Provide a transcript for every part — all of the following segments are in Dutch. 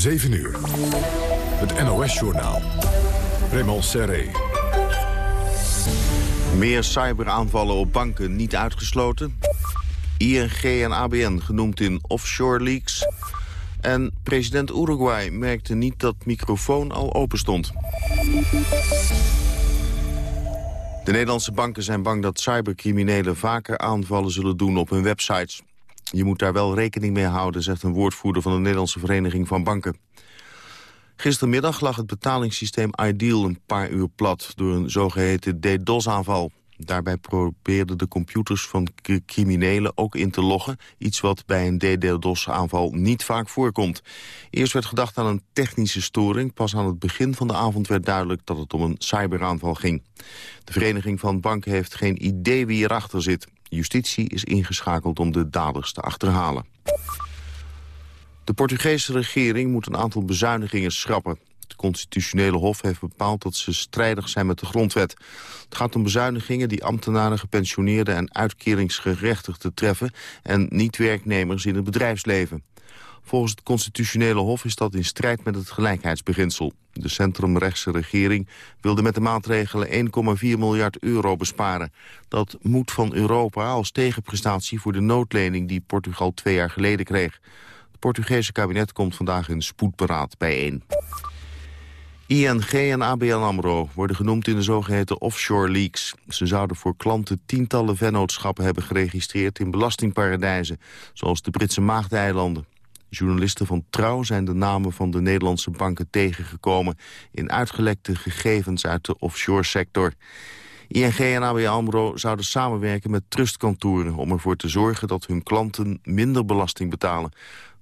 7 uur. Het NOS-journaal. Raymond Serré. Meer cyberaanvallen op banken niet uitgesloten. ING en ABN genoemd in offshore leaks. En president Uruguay merkte niet dat microfoon al open stond. De Nederlandse banken zijn bang dat cybercriminelen vaker aanvallen zullen doen op hun websites. Je moet daar wel rekening mee houden, zegt een woordvoerder van de Nederlandse Vereniging van Banken. Gistermiddag lag het betalingssysteem Ideal een paar uur plat door een zogeheten DDoS-aanval. Daarbij probeerden de computers van criminelen ook in te loggen. Iets wat bij een DDoS-aanval niet vaak voorkomt. Eerst werd gedacht aan een technische storing. Pas aan het begin van de avond werd duidelijk dat het om een cyberaanval ging. De Vereniging van Banken heeft geen idee wie erachter zit. Justitie is ingeschakeld om de daders te achterhalen. De Portugese regering moet een aantal bezuinigingen schrappen. Het constitutionele hof heeft bepaald dat ze strijdig zijn met de grondwet. Het gaat om bezuinigingen die ambtenaren, gepensioneerden en uitkeringsgerechtigden treffen... en niet-werknemers in het bedrijfsleven. Volgens het constitutionele hof is dat in strijd met het gelijkheidsbeginsel. De centrumrechtse regering wilde met de maatregelen 1,4 miljard euro besparen. Dat moet van Europa als tegenprestatie voor de noodlening die Portugal twee jaar geleden kreeg. Het Portugese kabinet komt vandaag in spoedberaad bijeen. ING en ABN AMRO worden genoemd in de zogeheten offshore leaks. Ze zouden voor klanten tientallen vennootschappen hebben geregistreerd in belastingparadijzen, zoals de Britse Maagdeilanden. Journalisten van Trouw zijn de namen van de Nederlandse banken tegengekomen... in uitgelekte gegevens uit de offshore sector. ING en ABN AMRO zouden samenwerken met trustkantoren... om ervoor te zorgen dat hun klanten minder belasting betalen.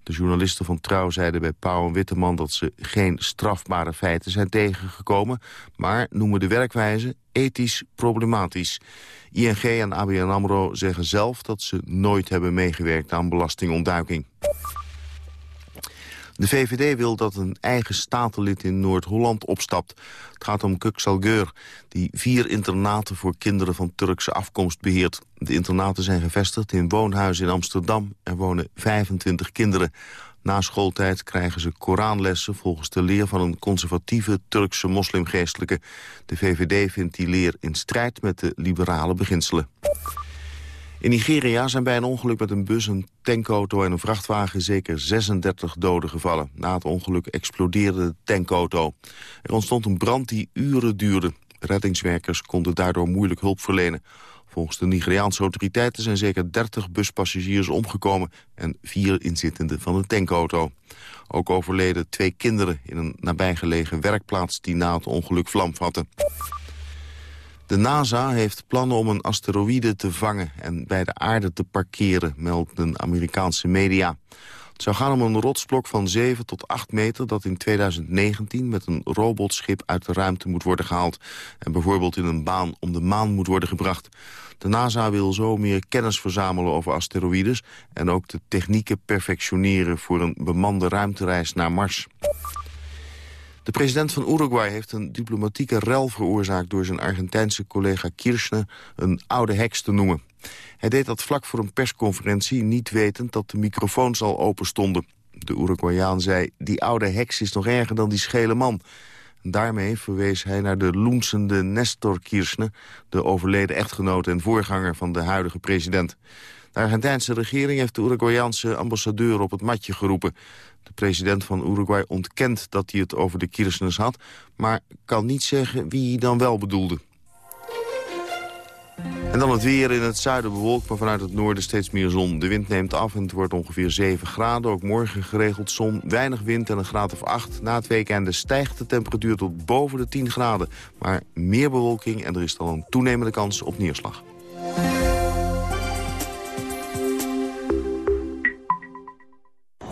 De journalisten van Trouw zeiden bij Pauw en Witteman... dat ze geen strafbare feiten zijn tegengekomen... maar noemen de werkwijze ethisch problematisch. ING en ABN AMRO zeggen zelf dat ze nooit hebben meegewerkt aan belastingontduiking. De VVD wil dat een eigen statenlid in Noord-Holland opstapt. Het gaat om Kuksalgeur, die vier internaten voor kinderen van Turkse afkomst beheert. De internaten zijn gevestigd in woonhuizen in Amsterdam. Er wonen 25 kinderen. Na schooltijd krijgen ze Koranlessen volgens de leer van een conservatieve Turkse moslimgeestelijke. De VVD vindt die leer in strijd met de liberale beginselen. In Nigeria zijn bij een ongeluk met een bus, een tankauto en een vrachtwagen zeker 36 doden gevallen. Na het ongeluk explodeerde de tankauto. Er ontstond een brand die uren duurde. Reddingswerkers konden daardoor moeilijk hulp verlenen. Volgens de Nigeriaanse autoriteiten zijn zeker 30 buspassagiers omgekomen... en vier inzittenden van de tankauto. Ook overleden twee kinderen in een nabijgelegen werkplaats... die na het ongeluk vlam vatten. De NASA heeft plannen om een asteroïde te vangen en bij de aarde te parkeren, melden Amerikaanse media. Het zou gaan om een rotsblok van 7 tot 8 meter dat in 2019 met een robotschip uit de ruimte moet worden gehaald. En bijvoorbeeld in een baan om de maan moet worden gebracht. De NASA wil zo meer kennis verzamelen over asteroïdes en ook de technieken perfectioneren voor een bemande ruimtereis naar Mars. De president van Uruguay heeft een diplomatieke rel veroorzaakt... door zijn Argentijnse collega Kirchner een oude heks te noemen. Hij deed dat vlak voor een persconferentie, niet wetend dat de microfoons al open stonden. De Uruguayaan zei, die oude heks is nog erger dan die schele man. Daarmee verwees hij naar de loensende Nestor Kirchner... de overleden echtgenoot en voorganger van de huidige president. De Argentijnse regering heeft de Uruguayaanse ambassadeur op het matje geroepen. De president van Uruguay ontkent dat hij het over de Kirchners had... maar kan niet zeggen wie hij dan wel bedoelde. En dan het weer in het zuiden bewolkt, maar vanuit het noorden steeds meer zon. De wind neemt af en het wordt ongeveer 7 graden. Ook morgen geregeld zon, weinig wind en een graad of 8. Na het weekende stijgt de temperatuur tot boven de 10 graden. Maar meer bewolking en er is dan een toenemende kans op neerslag.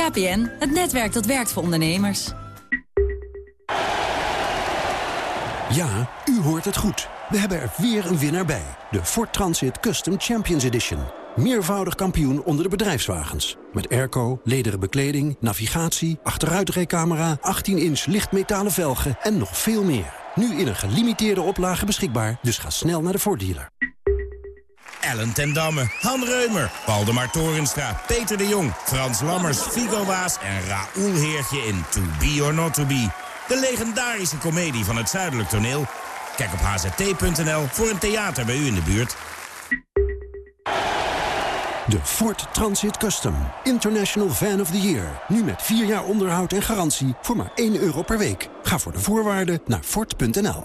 KPN, het netwerk dat werkt voor ondernemers. Ja, u hoort het goed. We hebben er weer een winnaar bij. De Ford Transit Custom Champions Edition. Meervoudig kampioen onder de bedrijfswagens. Met airco, lederen bekleding, navigatie, achteruitrijcamera... 18-inch lichtmetalen velgen en nog veel meer. Nu in een gelimiteerde oplage beschikbaar, dus ga snel naar de Ford dealer. Ellen ten Damme, Han Reumer, Waldemar Torenstra, Peter de Jong... Frans Lammers, Figo Waas en Raoul Heertje in To Be or Not To Be. De legendarische komedie van het Zuidelijk Toneel. Kijk op hzt.nl voor een theater bij u in de buurt. De Ford Transit Custom. International Van of the Year. Nu met 4 jaar onderhoud en garantie voor maar 1 euro per week. Ga voor de voorwaarden naar Ford.nl.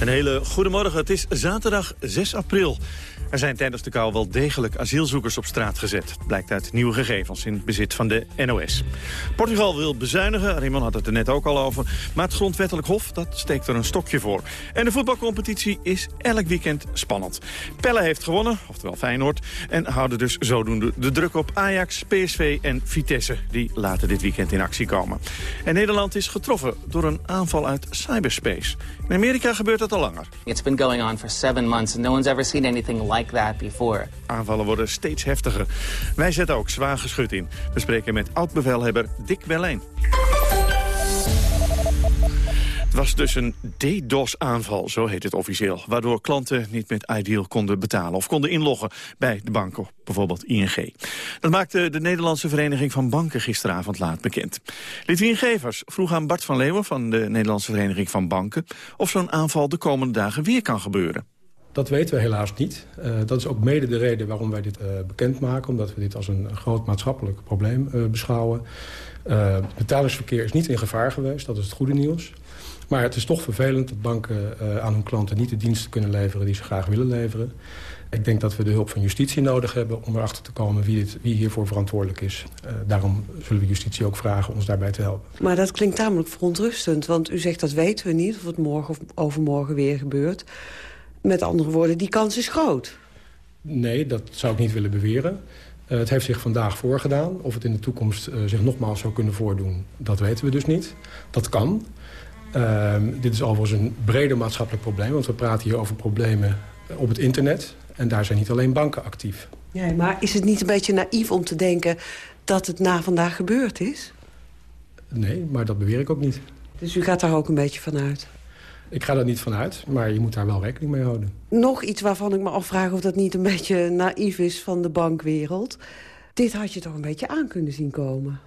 Een hele goede morgen. Het is zaterdag 6 april. Er zijn tijdens de kou wel degelijk asielzoekers op straat gezet. Blijkt uit nieuwe gegevens in bezit van de NOS. Portugal wil bezuinigen, Raymond had het er net ook al over. Maar het grondwettelijk hof dat steekt er een stokje voor. En de voetbalcompetitie is elk weekend spannend. Pelle heeft gewonnen, oftewel Feyenoord. En houden dus zodoende de druk op Ajax, PSV en Vitesse. Die laten dit weekend in actie komen. En Nederland is getroffen door een aanval uit cyberspace. In Amerika gebeurt dat al langer. It's been going on for seven months and no one's ever seen anything like that before. Aanvallen worden steeds heftiger. Wij zetten ook zwaar geschut in. We spreken met oud-bevelhebber Dick Berlijn. Was dus een DDoS-aanval, zo heet het officieel... waardoor klanten niet met Ideal konden betalen... of konden inloggen bij de banken, bijvoorbeeld ING. Dat maakte de Nederlandse Vereniging van Banken gisteravond laat bekend. Lidwien Gevers vroeg aan Bart van Leeuwen van de Nederlandse Vereniging van Banken... of zo'n aanval de komende dagen weer kan gebeuren. Dat weten we helaas niet. Uh, dat is ook mede de reden waarom wij dit uh, bekendmaken. Omdat we dit als een groot maatschappelijk probleem uh, beschouwen. het betalingsverkeer is niet in gevaar geweest, dat is het goede nieuws. Maar het is toch vervelend dat banken aan hun klanten niet de diensten kunnen leveren... die ze graag willen leveren. Ik denk dat we de hulp van justitie nodig hebben om erachter te komen wie, dit, wie hiervoor verantwoordelijk is. daarom zullen we justitie ook vragen ons daarbij te helpen. Maar dat klinkt tamelijk verontrustend, want u zegt dat weten we niet... of het morgen of overmorgen weer gebeurt. Met andere woorden, die kans is groot. Nee, dat zou ik niet willen beweren. Uh, het heeft zich vandaag voorgedaan. Of het in de toekomst uh, zich nogmaals zou kunnen voordoen, dat weten we dus niet. Dat kan. Uh, dit is overigens een breder maatschappelijk probleem. Want we praten hier over problemen op het internet. En daar zijn niet alleen banken actief. Ja, maar is het niet een beetje naïef om te denken dat het na vandaag gebeurd is? Nee, maar dat beweer ik ook niet. Dus u gaat daar ook een beetje van uit? Ik ga daar niet van uit, maar je moet daar wel rekening mee houden. Nog iets waarvan ik me afvraag of dat niet een beetje naïef is van de bankwereld. Dit had je toch een beetje aan kunnen zien komen?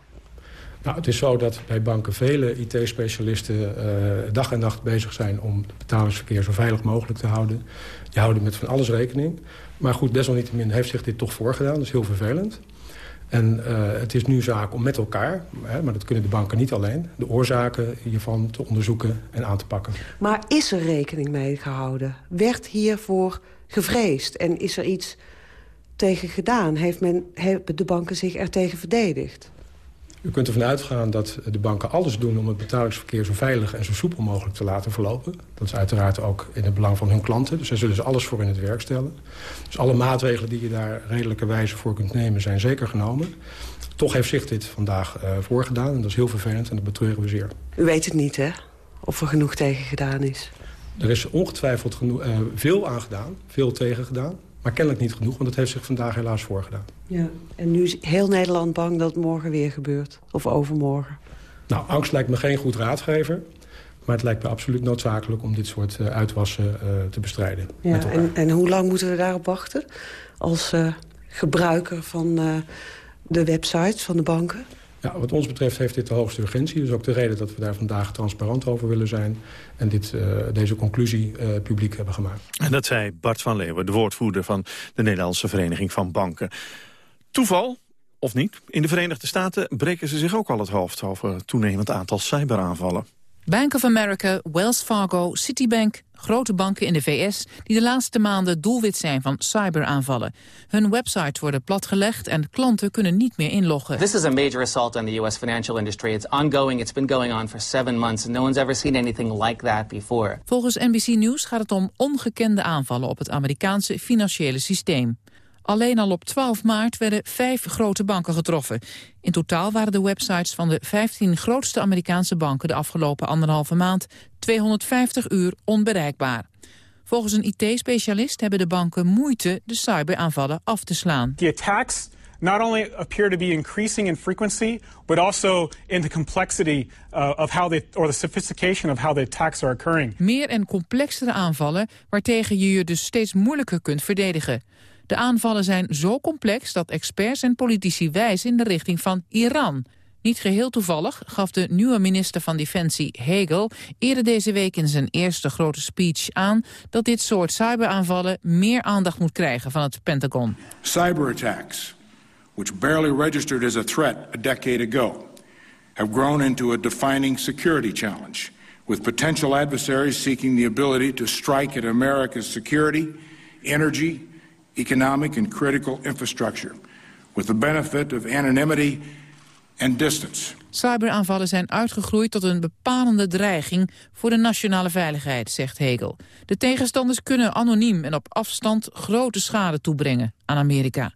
Nou, het is zo dat bij banken vele IT-specialisten uh, dag en nacht bezig zijn... om het betalingsverkeer zo veilig mogelijk te houden. Die houden met van alles rekening. Maar goed, desalniettemin heeft zich dit toch voorgedaan. Dat is heel vervelend. En uh, het is nu zaak om met elkaar, hè, maar dat kunnen de banken niet alleen... de oorzaken hiervan te onderzoeken en aan te pakken. Maar is er rekening mee gehouden? Werd hiervoor gevreesd? En is er iets tegen gedaan? Heeft men, hebben de banken zich er tegen verdedigd? U kunt ervan uitgaan dat de banken alles doen om het betalingsverkeer zo veilig en zo soepel mogelijk te laten verlopen. Dat is uiteraard ook in het belang van hun klanten. Dus daar zullen ze alles voor in het werk stellen. Dus alle maatregelen die je daar redelijke wijze voor kunt nemen zijn zeker genomen. Toch heeft zich dit vandaag uh, voorgedaan en dat is heel vervelend en dat betreuren we zeer. U weet het niet, hè? Of er genoeg tegen gedaan is? Er is ongetwijfeld uh, veel aan gedaan, veel tegen gedaan. Maar kennelijk niet genoeg, want het heeft zich vandaag helaas voorgedaan. Ja, en nu is heel Nederland bang dat het morgen weer gebeurt. Of overmorgen. Nou, angst lijkt me geen goed raadgever. Maar het lijkt me absoluut noodzakelijk om dit soort uh, uitwassen uh, te bestrijden. Ja, en, en, hoe lang moeten we daarop wachten? Als uh, gebruiker van de websites van de banken? Ja, wat ons betreft heeft dit de hoogste urgentie. Dus ook de reden dat we daar vandaag transparant over willen zijn... en dit, uh, deze conclusie uh, publiek hebben gemaakt. En dat zei Bart van Leeuwen, de woordvoerder van de Nederlandse Vereniging van Banken. Toeval, of niet? In de Verenigde Staten breken ze zich ook al het hoofd... over het toenemend aantal cyberaanvallen. Bank of America, Wells Fargo, Citibank, grote banken in de VS... die de laatste maanden doelwit zijn van cyberaanvallen. Hun websites worden platgelegd en klanten kunnen niet meer inloggen. This is a major assault on the U.S. financial industry. It's ongoing. It's been going on for seven months. No one's ever seen anything like that before. Volgens NBC News gaat het om ongekende aanvallen op het Amerikaanse financiële systeem. Alleen al op 12 maart werden vijf grote banken getroffen. In totaal waren de websites van de 15 grootste Amerikaanse banken de afgelopen anderhalve maand 250 uur onbereikbaar. Volgens een IT-specialist hebben de banken moeite de cyberaanvallen af te slaan. The attacks not only appear to be increasing in frequency, but also in the complexity uh, of how they, or the sophistication of how the attacks are occurring. Meer en complexere aanvallen waartegen je je dus steeds moeilijker kunt verdedigen. De aanvallen zijn zo complex dat experts en politici wijzen in de richting van Iran. Niet geheel toevallig gaf de nieuwe minister van Defensie Hegel eerder deze week in zijn eerste grote speech aan dat dit soort cyberaanvallen meer aandacht moet krijgen van het Pentagon. Cyberattacks, which barely registered as a threat a decade ago, have grown into a defining security challenge, with potential adversaries seeking the ability to strike at America's security, energy, economic and critical infrastructure, with the benefit of anonymity and distance. Cyberaanvallen zijn uitgegroeid tot een bepalende dreiging voor de nationale veiligheid, zegt Hegel. De tegenstanders kunnen anoniem en op afstand grote schade toebrengen aan Amerika.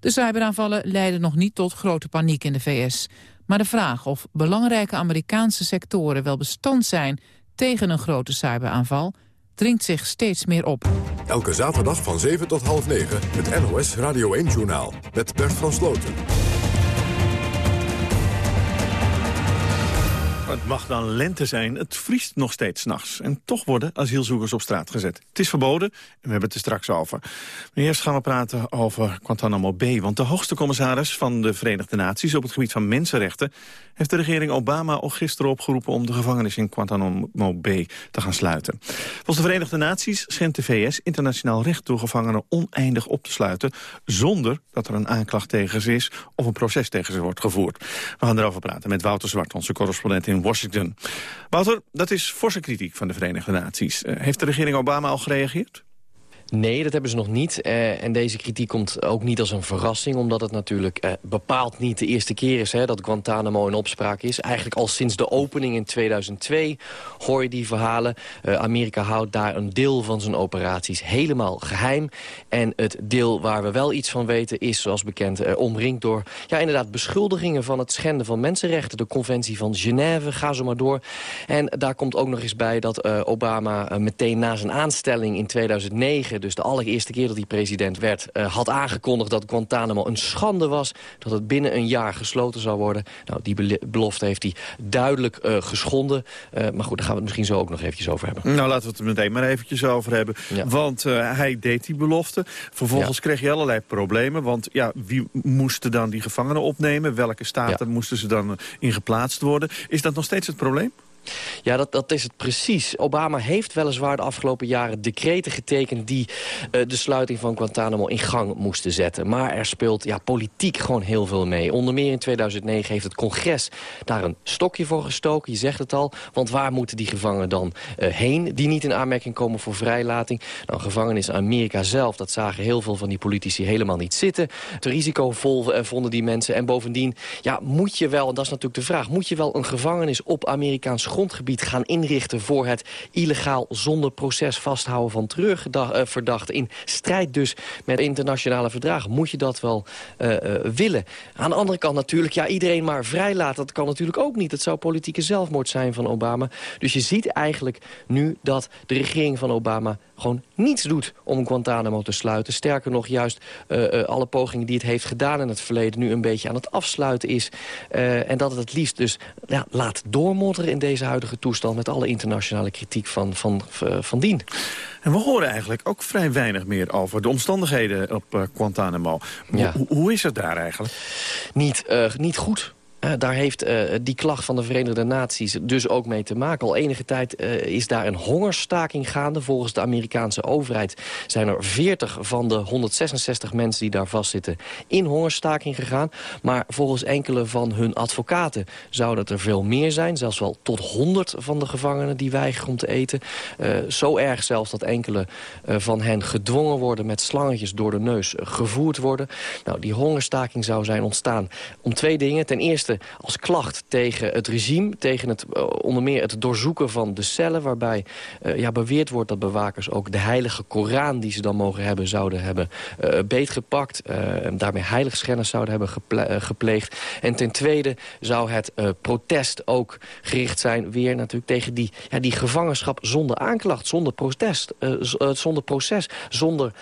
De cyberaanvallen leiden nog niet tot grote paniek in de VS. Maar de vraag of belangrijke Amerikaanse sectoren wel bestand zijn tegen een grote cyberaanval dringt zich steeds meer op. Elke zaterdag van 7 tot half 9 het NOS Radio 1-journaal met Bert van Sloten. Het mag dan lente zijn, het vriest nog steeds nachts. En toch worden asielzoekers op straat gezet. Het is verboden en we hebben het er straks over. Maar eerst gaan we praten over Guantanamo Bay. Want de hoogste commissaris van de Verenigde Naties op het gebied van mensenrechten... heeft de regering Obama al gisteren opgeroepen om de gevangenis in Guantanamo Bay te gaan sluiten. Volgens de Verenigde Naties schendt de VS internationaal recht door gevangenen oneindig op te sluiten... zonder dat er een aanklacht tegen ze is of een proces tegen ze wordt gevoerd. We gaan erover praten met Wouter Zwart, onze correspondent in Washington. Wouter, dat is forse kritiek van de Verenigde Naties. Uh, heeft de regering Obama al gereageerd? Nee, dat hebben ze nog niet. Uh, en deze kritiek komt ook niet als een verrassing... omdat het natuurlijk uh, bepaald niet de eerste keer is hè, dat Guantanamo in opspraak is. Eigenlijk al sinds de opening in 2002 hoor je die verhalen. Uh, Amerika houdt daar een deel van zijn operaties helemaal geheim. En het deel waar we wel iets van weten is, zoals bekend... omringd door ja, inderdaad beschuldigingen van het schenden van mensenrechten. De conventie van Genève, ga zo maar door. En daar komt ook nog eens bij dat Obama meteen na zijn aanstelling in 2009 dus de allereerste keer dat hij president werd... Uh, had aangekondigd dat Guantanamo een schande was. Dat het binnen een jaar gesloten zou worden. Nou, die belofte heeft hij duidelijk uh, geschonden. Uh, maar goed, daar gaan we het misschien zo ook nog eventjes over hebben. Nou, laten we het er meteen maar eventjes over hebben. Ja. Want hij deed die belofte. Vervolgens ja. kreeg je allerlei problemen. Want ja, wie moesten dan die gevangenen opnemen? Welke staten ja. moesten ze dan in geplaatst worden? Is dat nog steeds het probleem? Ja, dat, dat is het precies. Obama heeft weliswaar de afgelopen jaren decreten getekend... die uh, de sluiting van Guantanamo in gang moesten zetten. Maar er speelt ja, politiek gewoon heel veel mee. Onder meer in 2009 heeft het congres daar een stokje voor gestoken. Je zegt het al, want waar moeten die gevangenen dan uh, heen... die niet in aanmerking komen voor vrijlating? Nou, gevangenis Amerika zelf, dat zagen heel veel van die politici helemaal niet zitten. Te risicovol uh, vonden die mensen. En bovendien, ja, moet je wel, en dat is natuurlijk de vraag... moet je wel een gevangenis op Amerikaans grond grondgebied gaan inrichten... voor het illegaal zonder proces vasthouden van terugverdachten... in strijd dus met internationale verdragen. Moet je dat wel uh, uh, willen? Aan de andere kant natuurlijk, ja, iedereen maar vrijlaten... dat kan natuurlijk ook niet. Het zou politieke zelfmoord zijn van Obama. Dus je ziet eigenlijk nu dat de regering van Obama gewoon niets doet om Guantanamo te sluiten. Sterker nog, juist uh, uh, alle pogingen die het heeft gedaan in het verleden... nu een beetje aan het afsluiten is. Uh, en dat het het liefst dus ja, laat doormodderen in deze huidige toestand... met alle internationale kritiek van, van, van dien. En we horen eigenlijk ook vrij weinig meer over de omstandigheden op Guantanamo. Ja. Hoe, hoe is het daar eigenlijk? Niet, niet goed. Daar heeft die klacht van de Verenigde Naties dus ook mee te maken. Al enige tijd is daar een hongerstaking gaande. Volgens de Amerikaanse overheid zijn er 40 van de 166 mensen die daar vastzitten in hongerstaking gegaan. Maar volgens enkele van hun advocaten zouden het er veel meer zijn. Zelfs wel tot 100 van de gevangenen die weigeren om te eten. zo erg zelfs dat enkele van hen gedwongen worden met slangetjes door de neus gevoerd worden. Nou, die hongerstaking zou zijn ontstaan om twee dingen. Ten eerste als klacht tegen het regime, tegen het, uh, onder meer het doorzoeken van de cellen... waarbij uh, ja, beweerd wordt dat bewakers ook de heilige Koran die ze dan mogen hebben... zouden hebben uh, beetgepakt, en daarmee heiligschennis zouden hebben geple gepleegd. En ten tweede zou het protest ook gericht zijn weer natuurlijk tegen die, ja, die gevangenschap zonder aanklacht, zonder protest, zonder proces, zonder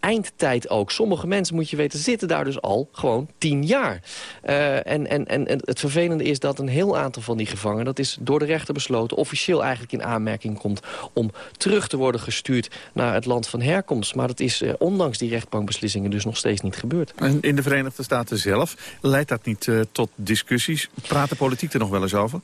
eindtijd ook. Sommige mensen, moet je weten, zitten daar dus al gewoon tien jaar. En, en het vervelende is dat een heel aantal van die gevangenen... dat is door de rechter besloten, officieel eigenlijk in aanmerking komt... om terug te worden gestuurd naar het land van herkomst. Maar dat is uh, ondanks die rechtbankbeslissingen dus nog steeds niet gebeurd. En in de Verenigde Staten zelf leidt dat niet uh, tot discussies? Praat de politiek er nog wel eens over?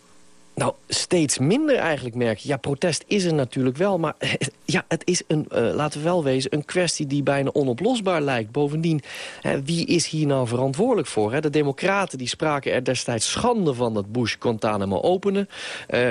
Nou, steeds minder eigenlijk merk. Ja, protest is er natuurlijk wel, maar ja, het is een, uh, laten we wel wezen... een kwestie die bijna onoplosbaar lijkt. Bovendien, hè, wie is hier nou verantwoordelijk voor? Hè? De democraten die spraken er destijds schande van dat Bush Guantanamo openen... Uh,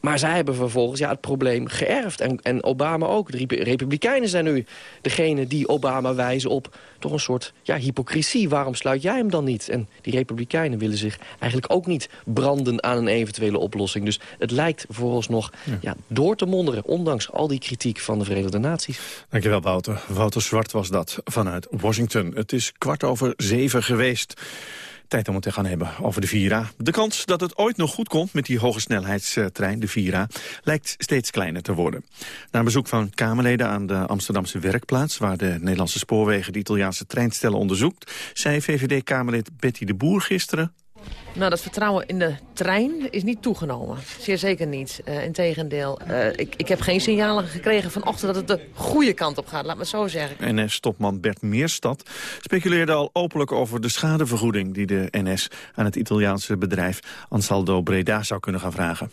maar zij hebben vervolgens ja, het probleem geërfd. En, en Obama ook. De Republikeinen zijn nu degene die Obama wijzen op toch een soort ja, hypocrisie. Waarom sluit jij hem dan niet? En die Republikeinen willen zich eigenlijk ook niet branden aan een eventuele oplossing. Dus het lijkt vooralsnog ja. ja door te monderen, ondanks al die kritiek van de Verenigde Naties. Dankjewel, Wouter. Wouter Zwart was dat vanuit Washington. Het is kwart over zeven geweest. Tijd om het te gaan hebben over de Vira. De kans dat het ooit nog goed komt met die hogesnelheidstrein, de Vira, lijkt steeds kleiner te worden. Na een bezoek van Kamerleden aan de Amsterdamse werkplaats, waar de Nederlandse spoorwegen de Italiaanse treinstellen onderzoekt, zei VVD-Kamerlid Betty de Boer gisteren nou, dat vertrouwen in de trein is niet toegenomen. Zeer zeker niet. Uh, Integendeel, uh, ik, ik heb geen signalen gekregen vanochtend dat het de goede kant op gaat, laat me het zo zeggen. NS-topman Bert Meerstad speculeerde al openlijk over de schadevergoeding... die de NS aan het Italiaanse bedrijf Ansaldo Breda zou kunnen gaan vragen.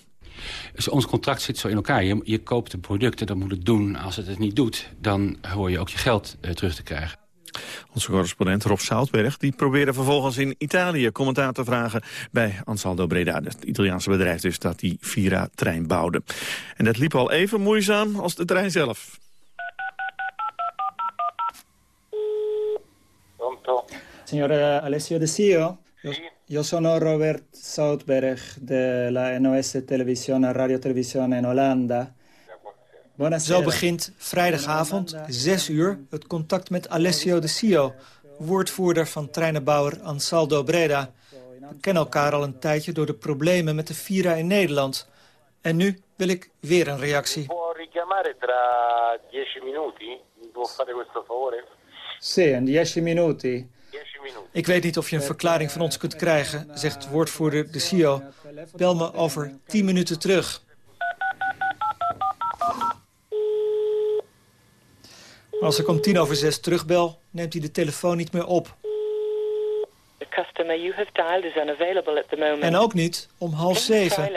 Dus ons contract zit zo in elkaar. Je, je koopt een product en dan moet het doen. Als het het niet doet, dan hoor je ook je geld uh, terug te krijgen. Onze correspondent Rob Zoutberg die probeerde vervolgens in Italië commentaar te vragen bij Ansaldo Breda, het Italiaanse bedrijf dus dat die Vira-trein bouwde. En dat liep al even moeizaam als de trein zelf. Pronto? Signor Alessio De Sio? Io sono Robert Soutberg della NOS Televisione Radio Televisione in Olanda. Zo begint vrijdagavond, 6 uur, het contact met Alessio de Sio, woordvoerder van treinenbouwer Ansaldo Breda. We kennen elkaar al een tijdje door de problemen met de Vira in Nederland. En nu wil ik weer een reactie. tra 10 minuti? Può fare questo favore? Sì, in 10 minuti. Ik weet niet of je een verklaring van ons kunt krijgen, zegt woordvoerder de CEO. Bel me over 10 minuten terug. Als ik om tien over zes terugbel, neemt hij de telefoon niet meer op. En ook niet om half zeven.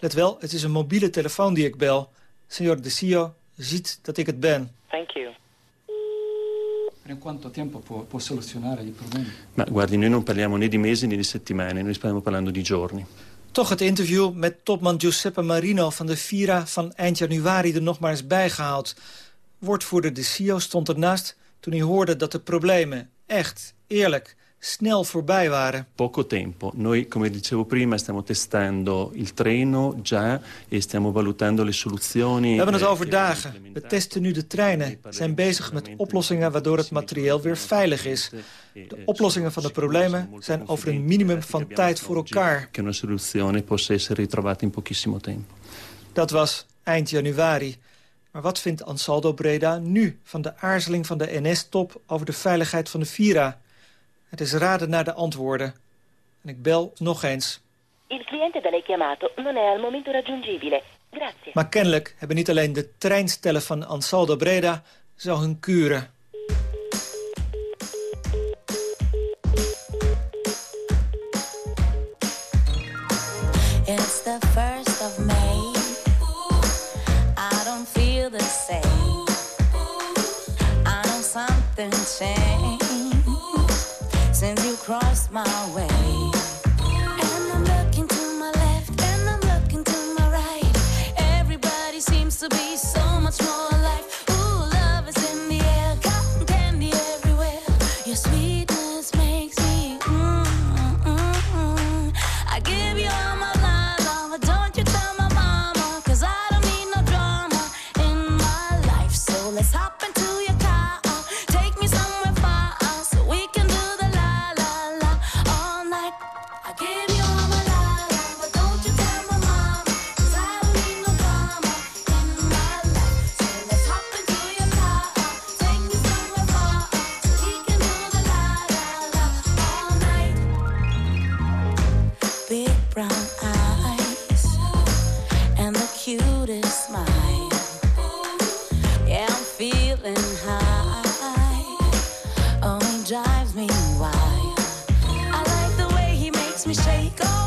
Let wel, het is een mobiele telefoon die ik bel. Signor De Sio ziet dat ik het ben. Thank you. In quanto tempo può, può soluzionare i problemi? Ma guardi, noi non parliamo né di mesi né di settimane, noi stiamo parlando di giorni. Toch het interview met topman Giuseppe Marino van de Vira van eind januari er nog maar eens bijgehaald. Woordvoerder de CIO stond ernaast toen hij hoorde dat de problemen echt, eerlijk, snel voorbij waren. Poco tempo. Noi, come dicevo prima, stiamo testando il treno già e stiamo valutando le soluzioni. We hebben het over dagen. We testen nu de treinen. Zijn bezig met oplossingen waardoor het materieel weer veilig is. De oplossingen van de problemen zijn over een minimum van tijd voor elkaar. Che una soluzione possa essere ritrovata in pochissimo tempo. Dat was eind januari. Maar wat vindt Ansaldo Breda nu van de aarzeling van de NS-top over de veiligheid van de Vira? Het is raden naar de antwoorden. En ik bel nog eens. Il cliente da lei chiamato non è al momento raggiungibile. Grazie. Maar kennelijk hebben niet alleen de treinstellen van Ansaldo Breda zo hun kuren. Nothing changed since you crossed my way.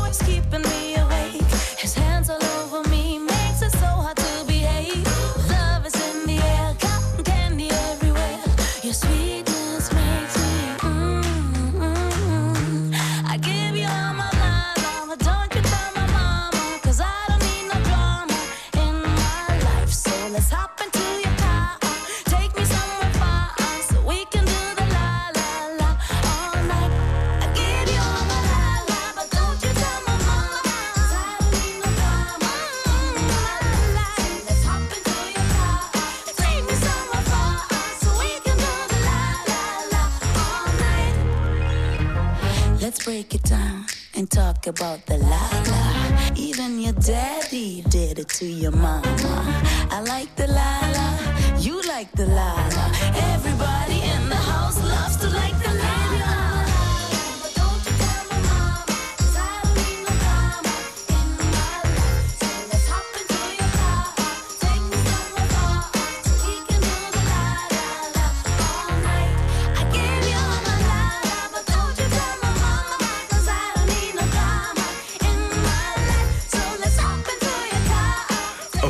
Always keeping me about the la la. Even your daddy did it to your mama. I like the la la, you like the la la. Everybody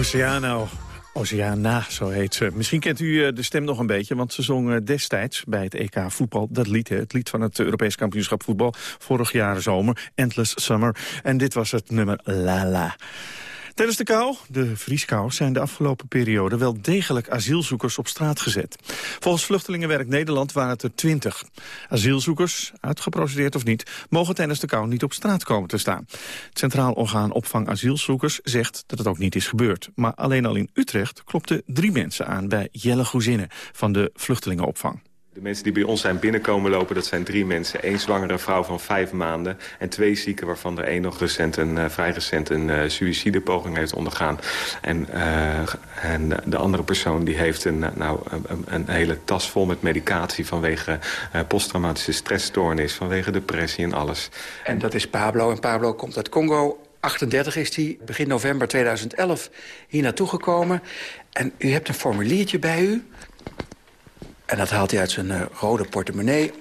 Oceano. Oceana, zo heet ze. Misschien kent u eh, de stem nog een beetje, want ze zong eh, destijds bij het EK voetbal dat lied. Het lied van het Europees kampioenschap voetbal vorig jaar zomer, Endless Summer. En dit was het nummer La La. Tijdens de kou, de vrieskou, zijn de afgelopen periode wel degelijk asielzoekers op straat gezet. Volgens Vluchtelingenwerk Nederland waren het er twintig. Asielzoekers, uitgeprocedeerd of niet, mogen tijdens de kou niet op straat komen te staan. Het Centraal Orgaan Opvang Asielzoekers zegt dat het ook niet is gebeurd. Maar alleen al in Utrecht klopten drie mensen aan bij Jelle Goezinnen van de Vluchtelingenopvang. De mensen die bij ons zijn binnenkomen lopen, dat zijn drie mensen. Eén zwangere vrouw van vijf maanden en twee zieken... waarvan er één nog recent een, uh, vrij recent een uh, suïcidepoging heeft ondergaan. En, uh, en de andere persoon die heeft een, nou, een, een hele tas vol met medicatie... vanwege posttraumatische stressstoornis, vanwege depressie en alles. En dat is Pablo. En Pablo komt uit Congo. 38 is hij, begin november 2011 hier naartoe gekomen. En u hebt een formuliertje bij u... En dat haalt hij uit zijn uh, rode portemonnee.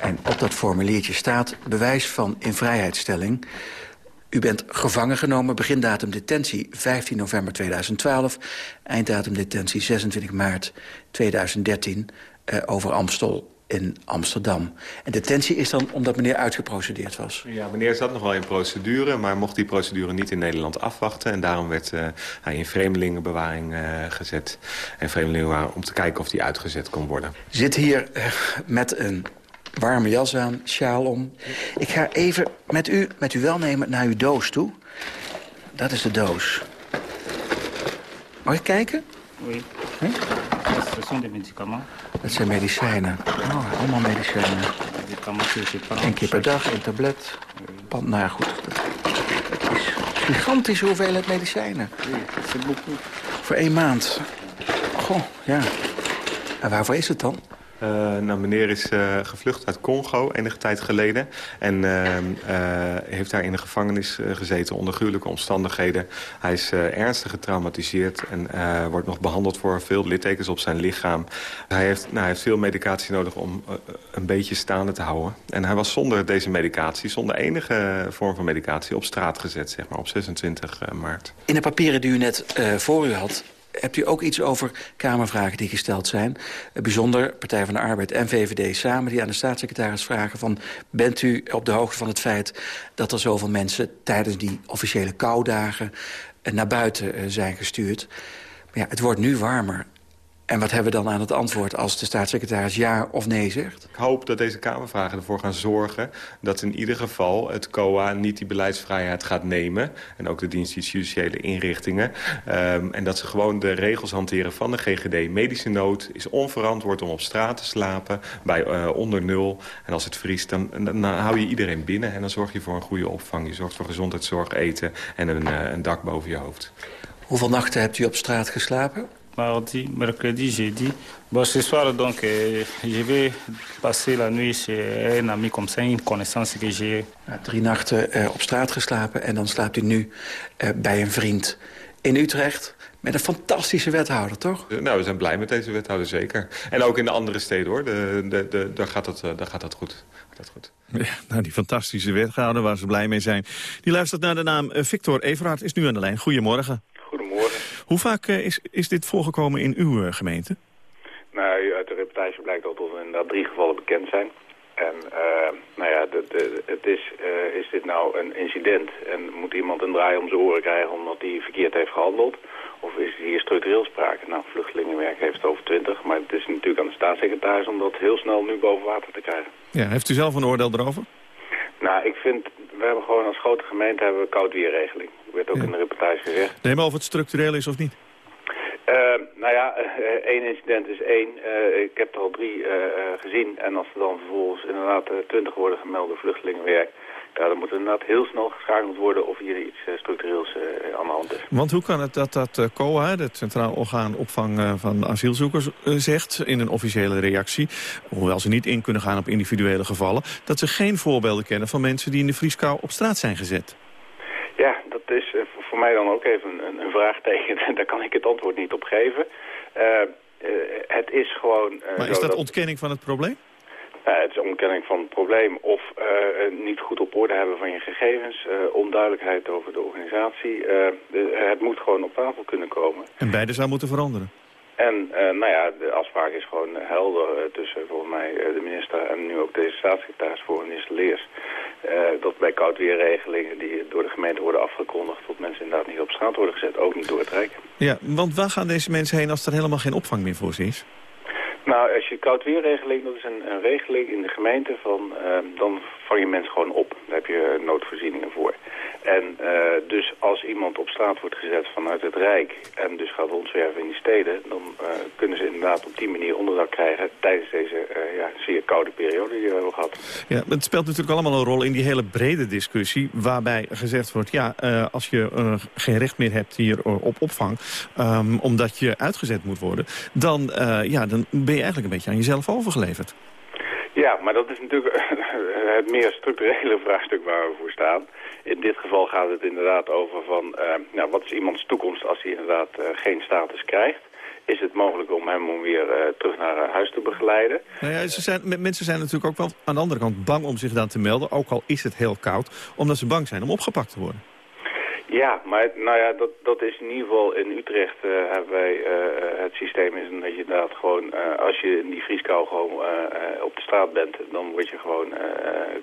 En op dat formuliertje staat bewijs van invrijheidstelling. U bent gevangen genomen, begindatum detentie 15 november 2012... einddatum detentie 26 maart 2013 uh, over Amstel in Amsterdam. En detentie is dan omdat meneer uitgeprocedeerd was? Ja, meneer zat nog wel in procedure... maar mocht die procedure niet in Nederland afwachten... en daarom werd uh, hij in vreemdelingenbewaring uh, gezet. En vreemdelingenbewaring om te kijken of die uitgezet kon worden. Zit hier uh, met een warme jas aan, sjaal om. Ik ga even met u, met u welnemen naar uw doos toe. Dat is de doos. Mag ik kijken? Oui. Hm? Ce sont des médicaments. Dat zijn medicijnen. Oh, allemaal medicijnen. Eén keer per dag, één tablet. Pan, nou ja, goed. Het is gigantische hoeveelheid medicijnen. Voor één maand. Goh, ja. En waarvoor is het dan? Uh, meneer is uh, gevlucht uit Congo enige tijd geleden. En uh, heeft daar in de gevangenis gezeten onder gruwelijke omstandigheden. Hij is ernstig getraumatiseerd en wordt nog behandeld voor veel littekens op zijn lichaam. Hij heeft, nou, hij heeft veel medicatie nodig om een beetje staande te houden. En hij was zonder deze medicatie, zonder enige vorm van medicatie... op straat gezet, zeg maar, op 26 maart. In de papieren die u net voor u had hebt u ook iets over Kamervragen die gesteld zijn. Uh, bijzonder Partij van de Arbeid en VVD samen... die aan de staatssecretaris vragen van... bent u op de hoogte van het feit dat er zoveel mensen... tijdens die officiële koudagen uh, naar buiten uh, zijn gestuurd? Maar ja, het wordt nu warmer. En wat hebben we dan aan het antwoord als de staatssecretaris ja of nee zegt? Ik hoop dat deze Kamervragen ervoor gaan zorgen... dat in ieder geval het COA niet die beleidsvrijheid gaat nemen... en ook de dienst justitiële inrichtingen. Um, en dat ze gewoon de regels hanteren van de GGD. Medische nood is onverantwoord om op straat te slapen bij uh, onder nul. En als het vriest, dan, hou je iedereen binnen... en dan zorg je voor een goede opvang. Je zorgt voor gezondheidszorg, eten en een, uh, een dak boven je hoofd. Hoeveel nachten hebt u op straat geslapen? Mardi, mercredi, jeudi. Bon, ce soir, donc, euh, je vais passer la nuit chez un ami comme ça, une connaissance que j'ai. Ja, drie nachten uh, op straat geslapen en dan slaapt u nu uh, bij een vriend in Utrecht. Met een fantastische wethouder, toch? Nou, we zijn blij met deze wethouder, zeker. En ook in de andere steden, hoor. De, de, de, daar, gaat dat, daar gaat dat goed. Dat goed. Ja, nou, die fantastische wethouder waar ze blij mee zijn. Die luistert naar de naam Victor Everhard, is nu aan de lijn. Goedemorgen. Hoe vaak uh, is, is dit voorgekomen in uw uh, gemeente? Nou, uit de reportage blijkt dat er inderdaad drie gevallen bekend zijn. En uh, nou ja, de, de, het is, is dit nou een incident en moet iemand een draai om zijn oren krijgen omdat hij verkeerd heeft gehandeld? Of is hier structureel sprake? Nou, vluchtelingenwerk heeft het over twintig, maar het is natuurlijk aan de staatssecretaris om dat heel snel nu boven water te krijgen. Ja, heeft u zelf een oordeel erover? Nou, ik vind, we hebben gewoon als grote gemeente hebben we koudweerregeling. Dat werd ook ja. in de reportage gezegd. Nee, maar of het structureel is of niet? Uh, nou ja, uh, één incident is één. Uh, ik heb er al drie gezien. En als er dan vervolgens inderdaad twintig worden gemeld door vluchtelingenwerk... Ja, dan moet er inderdaad heel snel geschakeld worden of hier iets structureels aan de hand is. Want hoe kan het dat dat COA, het Centraal Orgaan Opvang van Asielzoekers, zegt in een officiële reactie... hoewel ze niet in kunnen gaan op individuele gevallen... dat ze geen voorbeelden kennen van mensen die in de vrieskou op straat zijn gezet? Ja, dat is voor mij dan ook even een, een vraagteken. Daar kan ik het antwoord niet op geven. Uh, uh, het is gewoon... maar is dat, dat ontkenning van het probleem? Het is ontkenning van het probleem of niet goed op orde hebben van je gegevens. onduidelijkheid over de organisatie. Het moet gewoon op tafel kunnen komen. En beide zou moeten veranderen? En nou ja, de afspraak is gewoon helder tussen volgens mij de minister en nu ook deze staatssecretaris voor minister Leers. Dat bij koudweerregelingen die door de gemeente worden afgekondigd... tot mensen inderdaad niet op straat worden gezet, ook niet door het Rijk. Ja, want waar gaan deze mensen heen als er helemaal geen opvang meer voor ze is? Nou, als je koudweerregeling, dat is een, regeling in de gemeente van... Uh, dan vang je mensen gewoon op. Daar heb je noodvoorzieningen voor. En uh, dus als iemand op straat wordt gezet vanuit het Rijk en dus gaat rondzwerven in die steden, dan uh, kunnen ze inderdaad op die manier onderdak krijgen tijdens deze uh, ja, zeer koude periode die we hebben gehad. Ja, het speelt natuurlijk allemaal een rol in die hele brede discussie, waarbij gezegd wordt, ja, als je geen recht meer hebt hier op opvang, um, omdat je uitgezet moet worden, dan, ja, dan ben je eigenlijk een beetje aan jezelf overgeleverd. Ja, maar dat is natuurlijk het meer structurele vraagstuk waar we voor staan. In dit geval gaat het inderdaad over van, uh, nou, wat is iemands toekomst als hij inderdaad uh, geen status krijgt. Is het mogelijk om hem om weer uh, terug naar huis te begeleiden? Nou ja, ze zijn, mensen zijn natuurlijk ook wel aan de andere kant bang om zich dan te melden. Ook al is het heel koud, omdat ze bang zijn om opgepakt te worden. Ja, maar nou ja, dat, dat is in ieder geval in Utrecht uh, hebben wij uh, het systeem is dat je inderdaad gewoon, als je in die vrieskou gewoon op de straat bent, dan word je gewoon,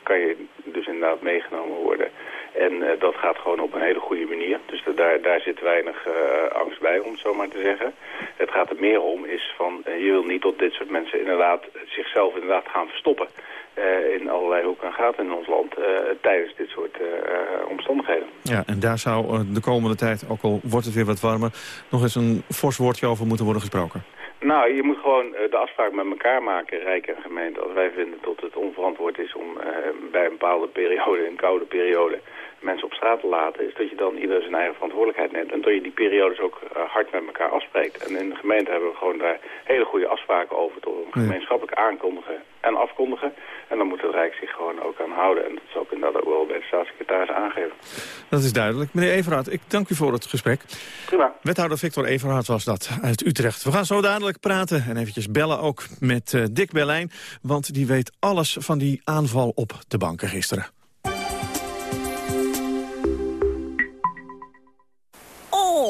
kan je dus inderdaad meegenomen worden. En dat gaat gewoon op een hele goede manier. Dus daar, daar zit weinig angst bij, om het zo maar te zeggen. Het gaat er meer om, is van, je wil niet tot dit soort mensen inderdaad zichzelf inderdaad gaan verstoppen. In allerlei hoeken en gaten in ons land tijdens dit soort omstandigheden. Ja, en daar zou de komende tijd, ook al wordt het weer wat warmer, nog eens een fors woordje over moeten worden gesproken. Nou, je moet gewoon de afspraak met elkaar maken, Rijk en gemeente. Als wij vinden dat het onverantwoord is om bij een bepaalde periode, een koude periode, mensen op straat te laten, is dat je dan ieder zijn eigen verantwoordelijkheid neemt. En dat je die periodes ook uh, hard met elkaar afspreekt. En in de gemeente hebben we gewoon daar hele goede afspraken over we gemeenschappelijk aankondigen en afkondigen. En dan moet het Rijk zich gewoon ook aan houden. En dat is ook inderdaad ook wel bij de staatssecretaris aangeven. Dat is duidelijk. Meneer Everhard, ik dank u voor het gesprek. Prima. Wethouder Victor Everhard was dat uit Utrecht. We gaan zo dadelijk praten en eventjes bellen ook met uh, Dick Berlijn. Want die weet alles van die aanval op de banken gisteren.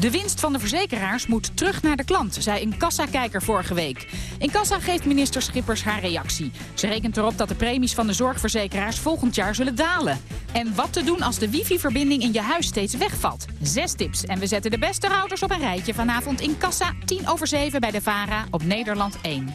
De winst van de verzekeraars moet terug naar de klant, zei een kassakijker vorige week. In Kassa geeft minister Schippers haar reactie. Ze rekent erop dat de premies van de zorgverzekeraars volgend jaar zullen dalen. En wat te doen als de wifi-verbinding in je huis steeds wegvalt. Zes tips en we zetten de beste routers op een rijtje vanavond in Kassa, 10 over 7 bij de VARA op Nederland 1.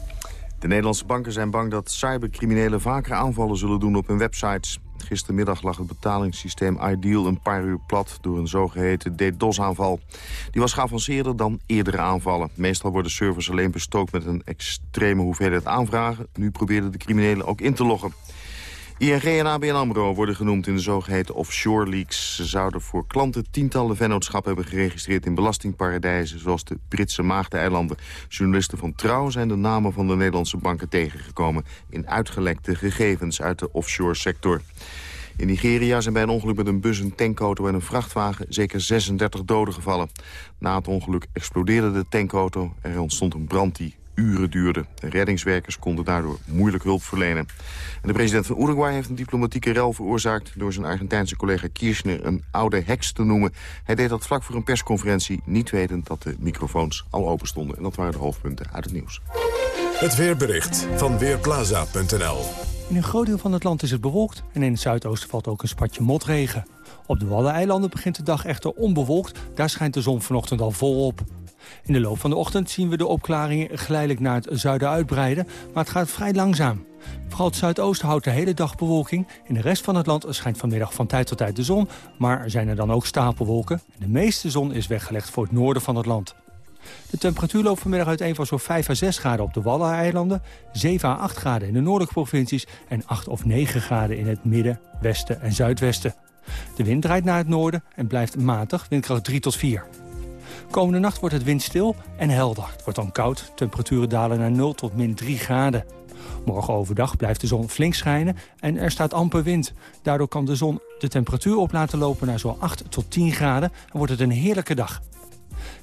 De Nederlandse banken zijn bang dat cybercriminelen vaker aanvallen zullen doen op hun websites. Gistermiddag lag het betalingssysteem Ideal een paar uur plat door een zogeheten DDoS-aanval. Die was geavanceerder dan eerdere aanvallen. Meestal worden servers alleen bestookt met een extreme hoeveelheid aanvragen. Nu probeerden de criminelen ook in te loggen. ING en ABN AMRO worden genoemd in de zogeheten offshore leaks. Ze zouden voor klanten tientallen vennootschappen hebben geregistreerd in belastingparadijzen, zoals de Britse Maagdeneilanden. Journalisten van Trouw zijn de namen van de Nederlandse banken tegengekomen in uitgelekte gegevens uit de offshore sector. In Nigeria zijn bij een ongeluk met een bus, een tankauto en een vrachtwagen zeker 36 doden gevallen. Na het ongeluk explodeerde de tankauto en er ontstond een brand die uren duurde. De reddingswerkers konden daardoor moeilijk hulp verlenen. En de president van Uruguay heeft een diplomatieke rel veroorzaakt... door zijn Argentijnse collega Kirchner een oude heks te noemen. Hij deed dat vlak voor een persconferentie, niet wetend dat de microfoons al open stonden. En dat waren de hoofdpunten uit het nieuws. Het weerbericht van Weerplaza.nl In een groot deel van het land is het bewolkt en in het zuidoosten valt ook een spatje motregen. Op de Waddeneilanden begint de dag echter onbewolkt. Daar schijnt de zon vanochtend al volop. In de loop van de ochtend zien we de opklaringen geleidelijk naar het zuiden uitbreiden, maar het gaat vrij langzaam. Vooral het zuidoosten houdt de hele dag bewolking. In de rest van het land schijnt vanmiddag van tijd tot tijd de zon, maar er zijn er dan ook stapelwolken. De meeste zon is weggelegd voor het noorden van het land. De temperatuur loopt vanmiddag uiteen van zo'n 5 à 6 graden op de Waddeneilanden... 7 à 8 graden in de noordelijke provincies... en 8 of 9 graden in het midden, westen en zuidwesten. De wind draait naar het noorden en blijft matig, windkracht 3 tot 4. Komende nacht wordt het windstil en helder. Het wordt dan koud, temperaturen dalen naar 0 tot min 3 graden. Morgen overdag blijft de zon flink schijnen en er staat amper wind. Daardoor kan de zon de temperatuur op laten lopen naar zo'n 8 tot 10 graden... en wordt het een heerlijke dag.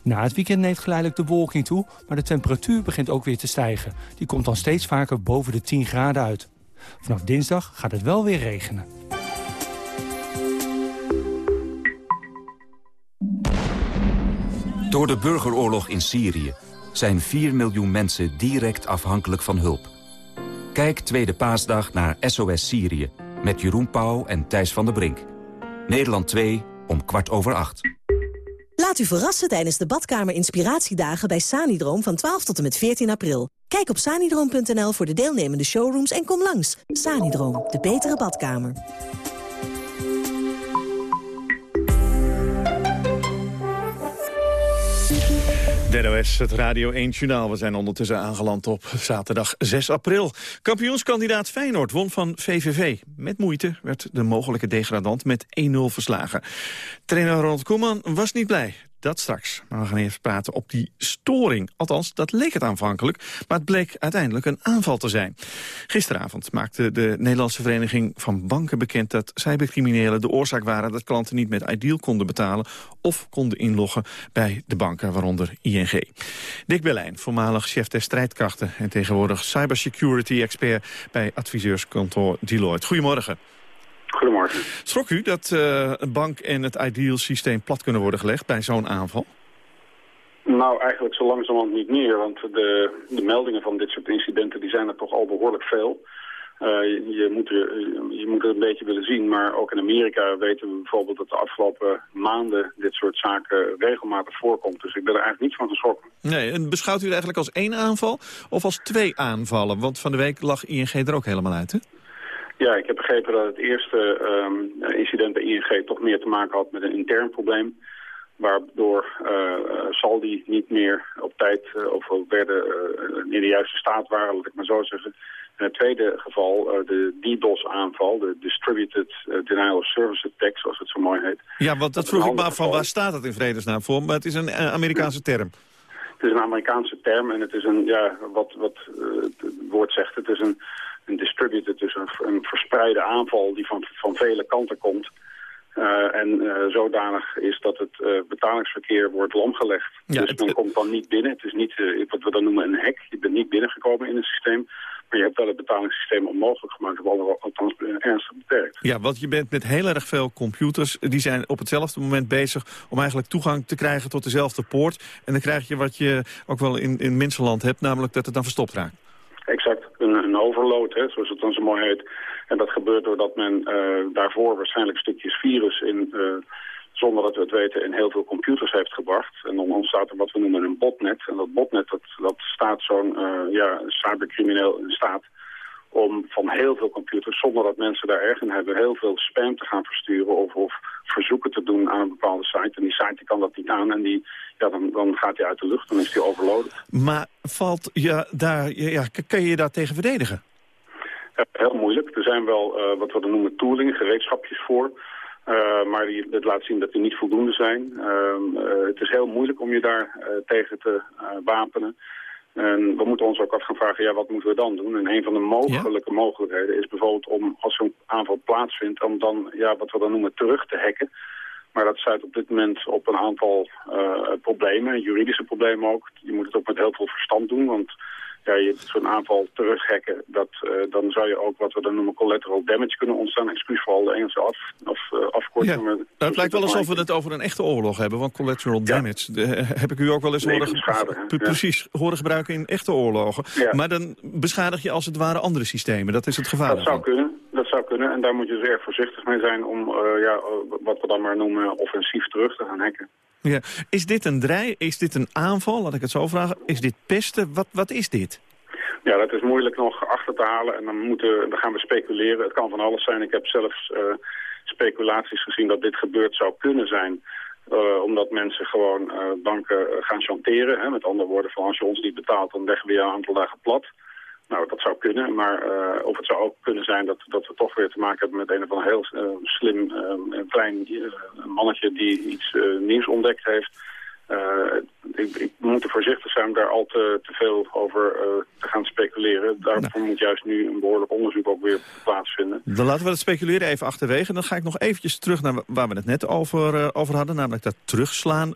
Na het weekend neemt geleidelijk de bewolking toe, maar de temperatuur begint ook weer te stijgen. Die komt dan steeds vaker boven de 10 graden uit. Vanaf dinsdag gaat het wel weer regenen. Door de burgeroorlog in Syrië zijn 4 miljoen mensen direct afhankelijk van hulp. Kijk Tweede Paasdag naar SOS Syrië met Jeroen Pauw en Thijs van der Brink. Nederland 2 om kwart over acht. Laat u verrassen tijdens de badkamer inspiratiedagen bij Sanidroom van 12 tot en met 14 april. Kijk op sanidroom.nl voor de deelnemende showrooms en kom langs. Sanidroom, de betere badkamer. De het Radio 1 Journaal. We zijn ondertussen aangeland op zaterdag 6 april. Kampioenskandidaat Feyenoord won van VVV. Met moeite werd de mogelijke degradant met 1-0 verslagen. Trainer Ronald Koeman was niet blij. Dat straks. Maar we gaan even praten op die storing. Althans, dat leek het aanvankelijk, maar het bleek uiteindelijk een aanval te zijn. Gisteravond maakte de Nederlandse Vereniging van Banken bekend... dat cybercriminelen de oorzaak waren dat klanten niet met Ideal konden betalen... of konden inloggen bij de banken, waaronder ING. Dick Berlijn, voormalig chef der strijdkrachten... en tegenwoordig cybersecurity-expert bij adviseurskantoor Deloitte. Goedemorgen. Goedemorgen. Schrok u dat uh, een bank en het Ideal-systeem plat kunnen worden gelegd bij zo'n aanval? Nou, eigenlijk zo langzamerhand niet meer, want de, de, meldingen van dit soort incidenten die zijn er toch al behoorlijk veel. Eh, je, je moet er, je moet het een beetje willen zien, maar ook in Amerika weten we bijvoorbeeld dat de afgelopen maanden dit soort zaken regelmatig voorkomt. Dus ik ben er eigenlijk niet van geschrokken. Nee, en beschouwt u het eigenlijk als één aanval of als twee aanvallen? Want van de week lag ING er ook helemaal uit, hè? Ja, ik heb begrepen dat het eerste ehm, incident bij ING toch meer te maken had met een intern probleem. Waardoor uh, Saldi niet meer op tijd uh, of werden in de juiste staat waren, laat ik maar zo zeggen. In het tweede geval, de DDoS-aanval, de Distributed Denial of Service Attack, zoals het zo mooi heet. Ja, want dat, vroeg ik me af van waar staat het in vredesnaam voor, maar het is een Amerikaanse term. Het is een Amerikaanse term en het is een, ja, wat, wat het woord zegt, het is een, een distributed, dus een, een verspreide aanval die van, van vele kanten komt. Uh, en uh, zodanig is dat het uh, betalingsverkeer wordt lamgelegd. Ja, dus men komt dan niet binnen. Het is niet wat we dan noemen een hack. Je bent niet binnengekomen in het systeem. Maar je hebt wel het betalingssysteem onmogelijk gemaakt. Of althans ernstig beperkt. Ja, want je bent met heel erg veel computers. Die zijn op hetzelfde moment bezig om eigenlijk toegang te krijgen tot dezelfde poort. En dan krijg je wat je ook wel in, in mensenland hebt. Namelijk dat het dan verstopt raakt. Exact. Een, een overload, hè, zoals het dan zo mooi heet. En dat gebeurt doordat men uh, daarvoor waarschijnlijk stukjes virus in, uh, zonder dat we het weten, in heel veel computers heeft gebracht. En dan ontstaat er wat we noemen een botnet. En dat botnet, dat, dat staat zo'n uh, ja, cybercrimineel in staat om van heel veel computers, zonder dat mensen daar erg in hebben, heel veel spam te gaan versturen of, of verzoeken te doen aan een bepaalde site. En die site die kan dat niet aan en die, ja, dan, dan gaat hij uit de lucht, dan is die overloaded. Maar valt ja, daar, ja, kan je je daar tegen verdedigen? Heel moeilijk. Er zijn wel uh, wat we dan noemen tooling, gereedschapjes voor. Uh, maar die, het laat zien dat die niet voldoende zijn. Uh, uh, het is heel moeilijk om je daar tegen te wapenen. En we moeten ons ook af gaan vragen, ja, wat moeten we dan doen? En een van de mogelijke ja? mogelijkheden is bijvoorbeeld om, als zo'n aanval plaatsvindt, om dan, ja, wat we dan noemen, terug te hacken. Maar dat stuit op dit moment op een aantal uh, problemen, juridische problemen ook. Je moet het ook met heel veel verstand doen, want ja, je zo'n aanval terughekken, dat, uh, dan zou je ook wat we dan noemen collateral damage kunnen ontstaan. Excuus voor al de Engelse af, of, uh, afkorting. Ja, het lijkt wel alsof we het over een echte oorlog hebben, want collateral damage ja. de, heb ik u ook wel eens horen, precies, horen gebruiken in echte oorlogen. Maar dan beschadig je als het ware andere systemen, dat is het gevaar. Dat zou kunnen, dat zou kunnen en daar moet je dus erg voorzichtig mee zijn om uh, ja, wat we dan maar noemen offensief terug te gaan hacken. Ja. Is dit een draai? Is dit een aanval? Laat ik het zo vragen. Is dit pesten? Wat, wat is dit? Ja, dat is moeilijk nog achter te halen en dan, moeten, dan gaan we speculeren. Het kan van alles zijn. Ik heb zelfs uh, speculaties gezien dat dit gebeurd zou kunnen zijn. Uh, omdat mensen gewoon uh, banken gaan chanteren. Hè? Met andere woorden, van als je ons niet betaalt, dan leggen we je een aantal dagen plat. Nou, dat zou kunnen, maar uh, of het zou ook kunnen zijn dat, dat we toch weer te maken hebben met een of ander heel uh, slim, uh, klein mannetje die iets nieuws ontdekt heeft. Ik, ik, moet er voorzichtig zijn om daar al te, te veel over te gaan speculeren. Daarvoor moet juist nu een behoorlijk onderzoek ook weer plaatsvinden. Dan laten we het speculeren even achterwege. Dan ga ik nog eventjes terug naar waar we het net over, over hadden. Namelijk dat terugslaan,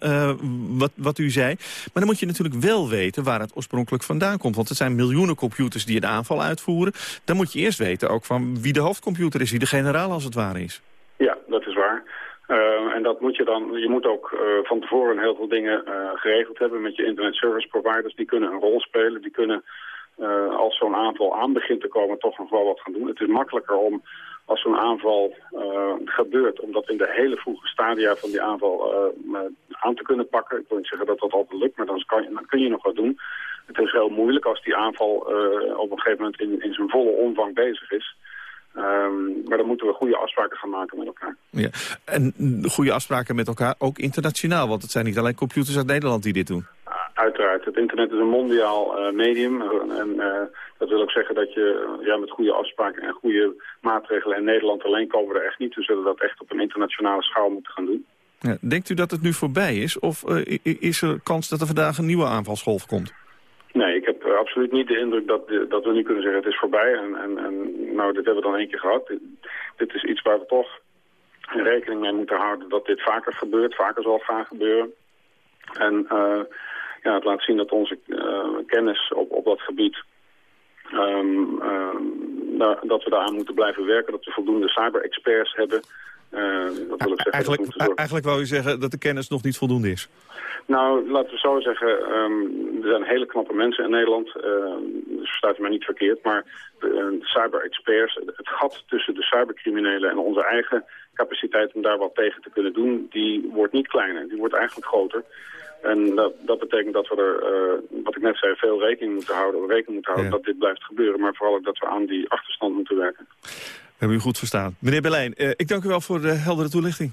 wat, wat u zei. Maar dan moet je natuurlijk wel weten waar het oorspronkelijk vandaan komt. Want het zijn miljoenen computers die een aanval uitvoeren. Dan moet je eerst weten ook van wie de hoofdcomputer is. Wie de generaal als het ware is. Ja, dat is waar. Uh, en dat moet je dan, je moet ook uh, van tevoren heel veel dingen uh, geregeld hebben met je internet service providers. Die kunnen een rol spelen, die kunnen als zo'n aanval aan begint te komen toch nog wel wat gaan doen. Het is makkelijker om als zo'n aanval gebeurt, om dat in de hele vroege stadia van die aanval aan te kunnen pakken. Ik wil niet zeggen dat dat altijd lukt, maar dan, kan je, dan kun je nog wat doen. Het is heel moeilijk als die aanval op een gegeven moment in, in zijn volle omvang bezig is. Um, maar dan moeten we goede afspraken gaan maken met elkaar. Ja. En goede afspraken met elkaar ook internationaal, want het zijn niet alleen computers uit Nederland die dit doen. Uh, uiteraard. Het internet is een mondiaal uh, medium. En uh, dat wil ook zeggen dat je ja, met goede afspraken en goede maatregelen in Nederland alleen komen we er echt niet. We zullen dat echt op een internationale schaal moeten gaan doen. Ja, denkt u dat het nu voorbij is? Of is er kans dat er vandaag een nieuwe aanvalsgolf komt? Nee, ik heb absoluut niet de indruk dat, dat we nu kunnen zeggen het is voorbij. En, en, en nou, dit hebben we dan één keer gehad. Dit, is iets waar we toch rekening mee moeten houden dat dit vaker gebeurt, vaker zal gaan gebeuren. En uh, ja, het laat zien dat onze uh, kennis op, op dat gebied, um, uh, dat we daaraan moeten blijven werken. Dat we voldoende cyber-experts hebben dat wil ik zeggen. Eigenlijk, eigenlijk wou u zeggen dat de kennis nog niet voldoende is. Nou, laten we zo zeggen, ehm, er zijn hele knappe mensen in Nederland, ehm, dus verstaat u mij niet verkeerd, maar de, de cyber-experts, het gat tussen de cybercriminelen en onze eigen capaciteit om daar wat tegen te kunnen doen, die wordt niet kleiner, die wordt eigenlijk groter. En dat, dat betekent dat we er, eh, wat ik net zei, veel rekening moeten houden, rekening moeten houden dat dit blijft gebeuren, maar vooral ook dat we aan die achterstand moeten werken. We hebben u goed verstaan. Meneer Berlijn, eh, ik dank u wel voor de heldere toelichting.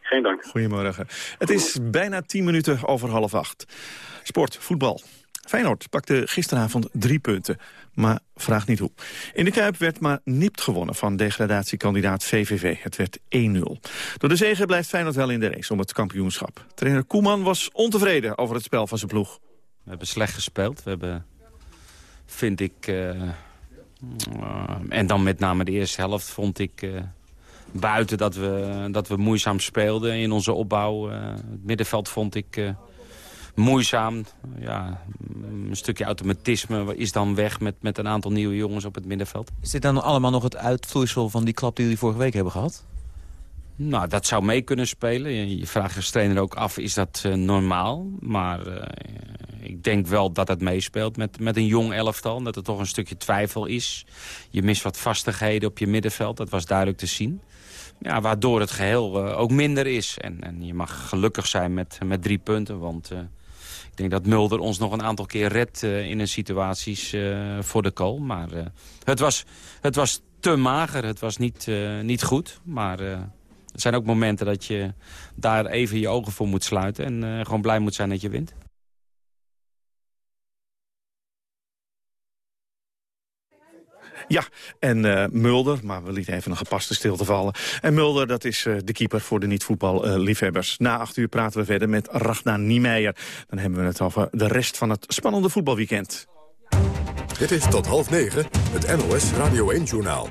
Geen dank. Goedemorgen. Het is bijna tien minuten over half acht. Sport, voetbal. Feyenoord pakte gisteravond drie punten, maar vraag niet hoe. In de Kuip werd maar nipt gewonnen van degradatiekandidaat VVV. Het werd 1-0. Door de zege blijft Feyenoord wel in de race om het kampioenschap. Trainer Koeman was ontevreden over het spel van zijn ploeg. We hebben slecht gespeeld. We hebben, vind ik... eh, en dan met name de eerste helft vond ik... eh, buiten dat we, dat we moeizaam speelden in onze opbouw. eh, het middenveld vond ik eh, moeizaam. Ja, een stukje automatisme is dan weg met, met een aantal nieuwe jongens op het middenveld. Is dit dan allemaal nog het uitvloeisel van die klap die jullie vorige week hebben gehad? Nou, dat zou mee kunnen spelen. Je, vraagt als trainer ook af, is dat eh, normaal? Maar eh, ik denk wel dat het meespeelt met, met een jong elftal. Dat er toch een stukje twijfel is. Je mist wat vastigheden op je middenveld. Dat was duidelijk te zien. Ja, waardoor het geheel eh, ook minder is. En, en je mag gelukkig zijn met, met drie punten. Want ik denk dat Mulder ons nog een aantal keer redt in een situaties voor de kool. Maar het, was, het was te mager. Het was niet, niet goed. Maar er zijn ook momenten dat je daar even je ogen voor moet sluiten. En eh, gewoon blij moet zijn dat je wint. Ja, en eh, Mulder, maar we lieten even een gepaste stilte vallen. En Mulder, dat is eh, de keeper voor de niet-voetballiefhebbers. Na acht uur praten we verder met Ragnar Niemeyer. Dan hebben we het over de rest van het spannende voetbalweekend. Dit is tot half negen, het NOS Radio 1-journaal.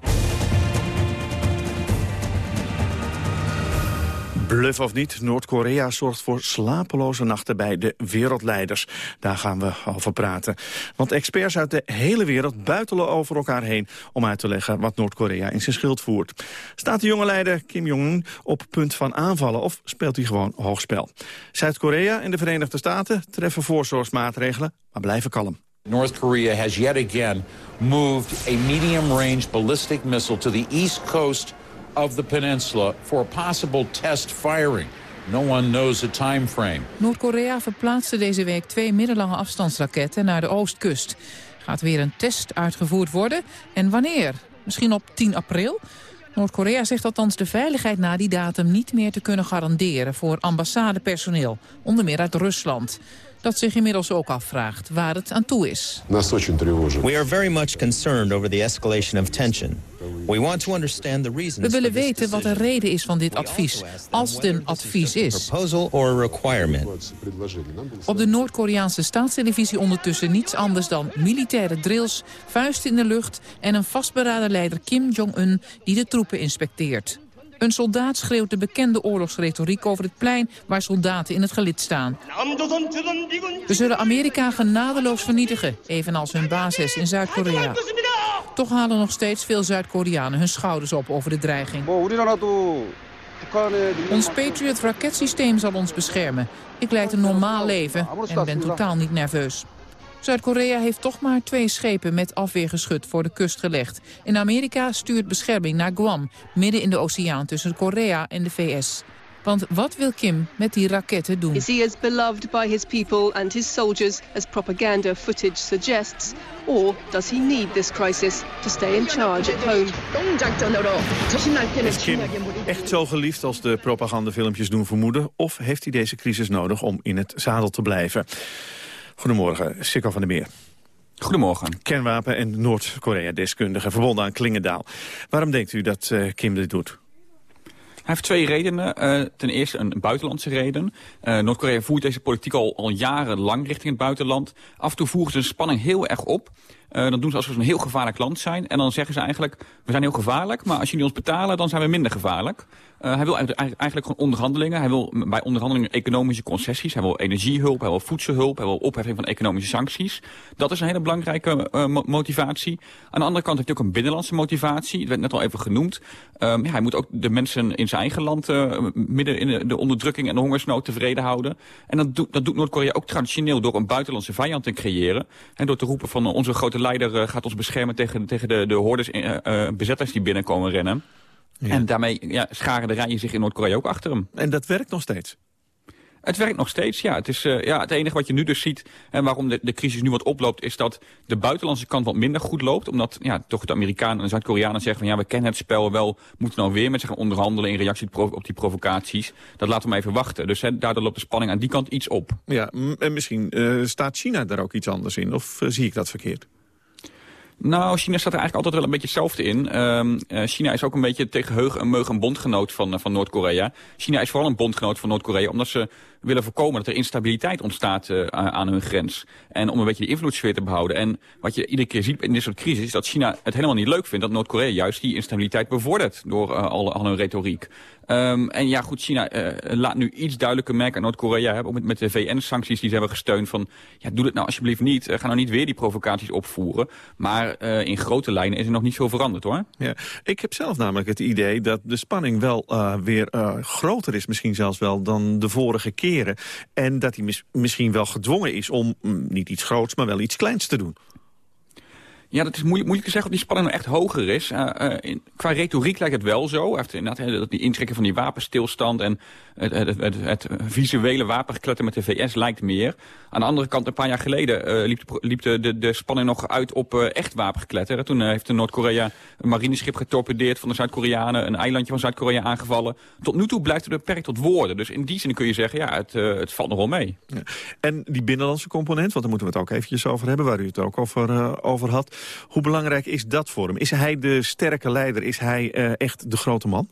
Bluff of niet, Noord-Korea zorgt voor slapeloze nachten bij de wereldleiders. Daar gaan we over praten. Want experts uit de hele wereld buitelen over elkaar heen... om uit te leggen wat Noord-Korea in zijn schild voert. Staat de jonge leider Kim Jong-un op punt van aanvallen... of speelt hij gewoon hoogspel? Zuid-Korea en de Verenigde Staten treffen voorzorgsmaatregelen... maar blijven kalm. North Korea has yet again moved a medium-range ballistic missile to the east coast of the peninsula for possible test firing. No one knows the time frame. Noord-Korea verplaatste deze week twee middellange afstandsraketten naar de oostkust. Gaat weer een test uitgevoerd worden? En wanneer? Misschien op 10 april? Noord-Korea zegt althans de veiligheid na die datum niet meer te kunnen garanderen voor ambassadepersoneel, onder meer uit Rusland. Dat zich inmiddels ook afvraagt waar het aan toe is. We are very much concerned over the escalation of tension. We want to understand the reasons We willen weten wat de reden is van dit advies, als het een advies is. Op de Noord-Koreaanse staatstelevisie ondertussen niets anders dan militaire drills, vuisten in de lucht en een vastberaden leider Kim Jong-un die de troepen inspecteert. Een soldaat schreeuwt de bekende oorlogsretoriek over het plein waar soldaten in het gelid staan. We zullen Amerika genadeloos vernietigen, evenals hun basis in Zuid-Korea. Toch halen nog steeds veel Zuid-Koreanen hun schouders op over de dreiging. Ons Patriot raketsysteem zal ons beschermen. Ik leid een normaal leven en ben totaal niet nerveus. Zuid-Korea heeft toch maar twee schepen met afweergeschut voor de kust gelegd. En Amerika stuurt bescherming naar Guam, midden in de oceaan tussen Korea en de VS. Want wat wil Kim met die raketten doen? Is he as beloved by his people and his soldiers as propaganda footage suggests? Or does he need this crisis to stay in charge at home? Is Kim echt zo geliefd als de propagandafilmpjes doen vermoeden? Of heeft hij deze crisis nodig om in het zadel te blijven? Goedemorgen, Sikko van der Meer. Goedemorgen. Kernwapen- en Noord-Korea-deskundige, verbonden aan Klingendaal. Waarom denkt u dat eh, Kim dit doet? Hij heeft twee redenen. Eh, ten eerste een buitenlandse reden. Eh, Noord-Korea voert deze politiek al, al jarenlang richting het buitenland. Af en toe voeren ze de spanning heel erg op. Uh, dan doen ze alsof ze een heel gevaarlijk land zijn. En dan zeggen ze eigenlijk, we zijn heel gevaarlijk, maar als jullie ons betalen, dan zijn we minder gevaarlijk. Uh, hij wil eigenlijk gewoon onderhandelingen. Hij wil bij onderhandelingen economische concessies. Hij wil energiehulp, hij wil voedselhulp, hij wil opheffing van economische sancties. Dat is een hele belangrijke uh, motivatie. Aan de andere kant heeft hij ook een binnenlandse motivatie. Het werd net al even genoemd. Um, ja, hij moet ook de mensen in zijn eigen land uh, midden in de, de, onderdrukking en de hongersnood tevreden houden. En dat, do dat doet Noord-Korea ook traditioneel door een buitenlandse vijand te creëren. En door te roepen van onze grote leider gaat ons beschermen tegen, tegen de, de hordes bezetters die binnenkomen rennen. En daarmee ja, scharen de rijen zich in Noord-Korea ook achter hem. En dat werkt nog steeds? Het werkt nog steeds, ja. Het, is, uh, ja, het enige wat je nu dus ziet en waarom de, de crisis nu wat oploopt... is dat de buitenlandse kant wat minder goed loopt. Omdat ja, toch de Amerikanen en Zuid-Koreanen zeggen van... ja, we kennen het spel wel, moeten nou weer met zich onderhandelen... in reactie op die provocaties. Dat laten we maar even wachten. Dus daardoor loopt de spanning aan die kant iets op. Ja, en misschien uh, staat China daar ook iets anders in? Of uh, zie ik dat verkeerd? Nou, China staat er eigenlijk altijd wel een beetje hetzelfde in. Uh, China is ook een beetje tegen heug en meug een bondgenoot van, van Noord-Korea. China is vooral een bondgenoot van Noord-Korea... omdat ze willen voorkomen dat er instabiliteit ontstaat uh, aan hun grens. En om een beetje die invloedssfeer te behouden. En wat je iedere keer ziet in dit soort crisis... is dat China het helemaal niet leuk vindt dat Noord-Korea juist die instabiliteit bevordert... door uh, al, hun retoriek. Um, en ja, goed, China uh, laat nu iets duidelijker merken aan Noord-Korea... ook met, de VN-sancties die ze hebben gesteund van... ja, doe het nou alsjeblieft niet. ga nou niet weer die provocaties opvoeren. Maar in grote lijnen is er nog niet veel veranderd, hoor. Ja, ik heb zelf namelijk het idee dat de spanning wel weer groter is... misschien zelfs wel dan de vorige En dat hij mis misschien wel gedwongen is om mm, niet iets groots... maar wel iets kleins te doen. Ja, dat is moeilijk, moeilijk te zeggen of die spanning nou echt hoger is. Uh, uh, in, qua retoriek lijkt het wel zo. Inderdaad die intrekken van die wapenstilstand... en het, het, visuele wapengekletter met de VS lijkt meer. Aan de andere kant, een paar jaar geleden uh, liep, de, liep de, de, spanning nog uit op echt wapengekletter. Toen heeft Noord-Korea een marineschip getorpedeerd van de Zuid-Koreanen... een eilandje van Zuid-Korea aangevallen. Tot nu toe blijft het beperkt tot woorden. Dus in die zin kun je zeggen, ja, het, het valt nog wel mee. En die binnenlandse component, want daar moeten we het ook eventjes over hebben... waar u het ook over, over had... Hoe belangrijk is dat voor hem? Is hij de sterke leider? Is hij uh, echt de grote man?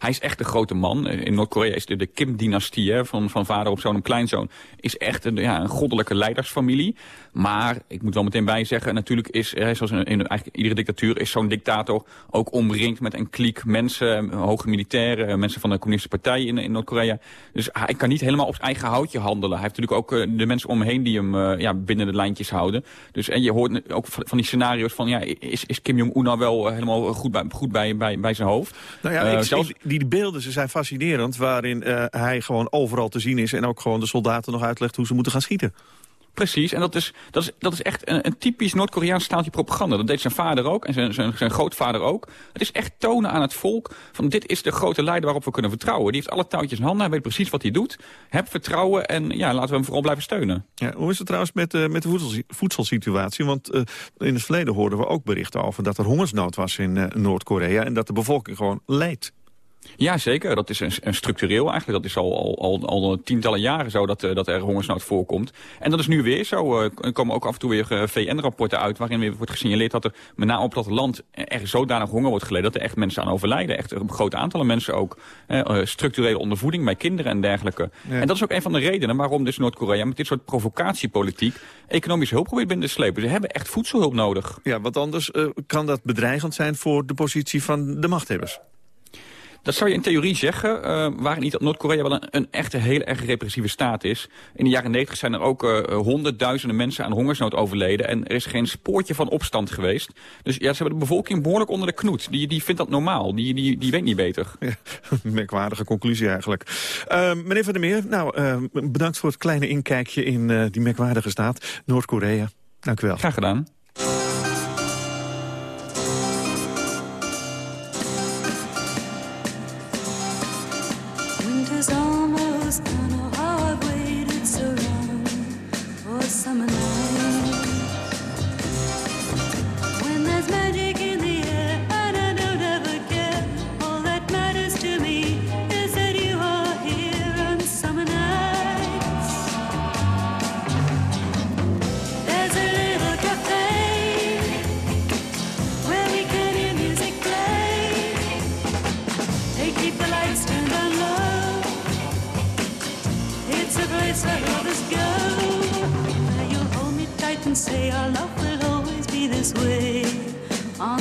Hij is echt de grote man. In Noord-Korea is de, de Kim-dynastie van, van vader op zoon en kleinzoon... is echt een, ja, een goddelijke leidersfamilie. Maar ik moet wel meteen bij zeggen... natuurlijk is, zoals in, in eigenlijk iedere dictatuur... is zo'n dictator ook omringd met een kliek mensen... hoge militairen, mensen van de communistische partij in, in Noord-Korea. Dus hij kan niet helemaal op zijn eigen houtje handelen. Hij heeft natuurlijk ook uh, de mensen omheen die hem uh, ja, binnen de lijntjes houden. Dus, en je hoort ook van die scenario's van... Ja, is, is Kim Jong-un nou wel uh, helemaal goed, bij, goed bij, bij, bij zijn hoofd? Nou ja, ik, zelfs, die beelden ze zijn fascinerend... waarin uh, hij gewoon overal te zien is... en ook gewoon de soldaten nog uitlegt hoe ze moeten gaan schieten. Precies, en dat is, dat is, dat is echt een, een typisch Noord-Koreaans staaltje propaganda. Dat deed zijn vader ook en zijn, zijn, zijn grootvader ook. Het is echt tonen aan het volk van dit is de grote leider waarop we kunnen vertrouwen. Die heeft alle touwtjes in handen, hij weet precies wat hij doet. Heb vertrouwen en ja, laten we hem vooral blijven steunen. Ja, hoe is het trouwens met, uh, met de voedselsituatie? Want uh, in het verleden hoorden we ook berichten over dat er hongersnood was in uh, Noord-Korea... en dat de bevolking gewoon leidt. Ja, zeker. Dat is een, een, structureel eigenlijk. Dat is al, al, al, tientallen jaren zo dat, uh, dat er hongersnood voorkomt. En dat is nu weer zo. Uh, er komen ook af en toe weer uh, VN-rapporten uit... waarin weer wordt gesignaleerd dat er met name op dat land... er zodanig honger wordt geleden dat er echt mensen aan overlijden. Echt een groot aantal mensen ook. structurele ondervoeding bij kinderen en dergelijke. Ja. En dat is ook een van de redenen waarom dus Noord-Korea... met dit soort provocatiepolitiek economische hulp probeert binnen te slepen. Ze hebben echt voedselhulp nodig. Ja, want anders kan dat bedreigend zijn voor de positie van de machthebbers. Dat zou je in theorie zeggen, uh, waarin niet dat Noord-Korea wel een, een echte heel erg repressieve staat is. In de jaren 90 zijn er ook uh, honderdduizenden mensen aan hongersnood overleden. En er is geen spoortje van opstand geweest. Dus ja, ze hebben de bevolking behoorlijk onder de knoet. Die, die vindt dat normaal. Die, die, die weet niet beter. Ja, merkwaardige conclusie eigenlijk. Uh, meneer Van der Meer, nou, bedankt voor het kleine inkijkje in die merkwaardige staat. Noord-Korea. Dank u wel. Graag gedaan.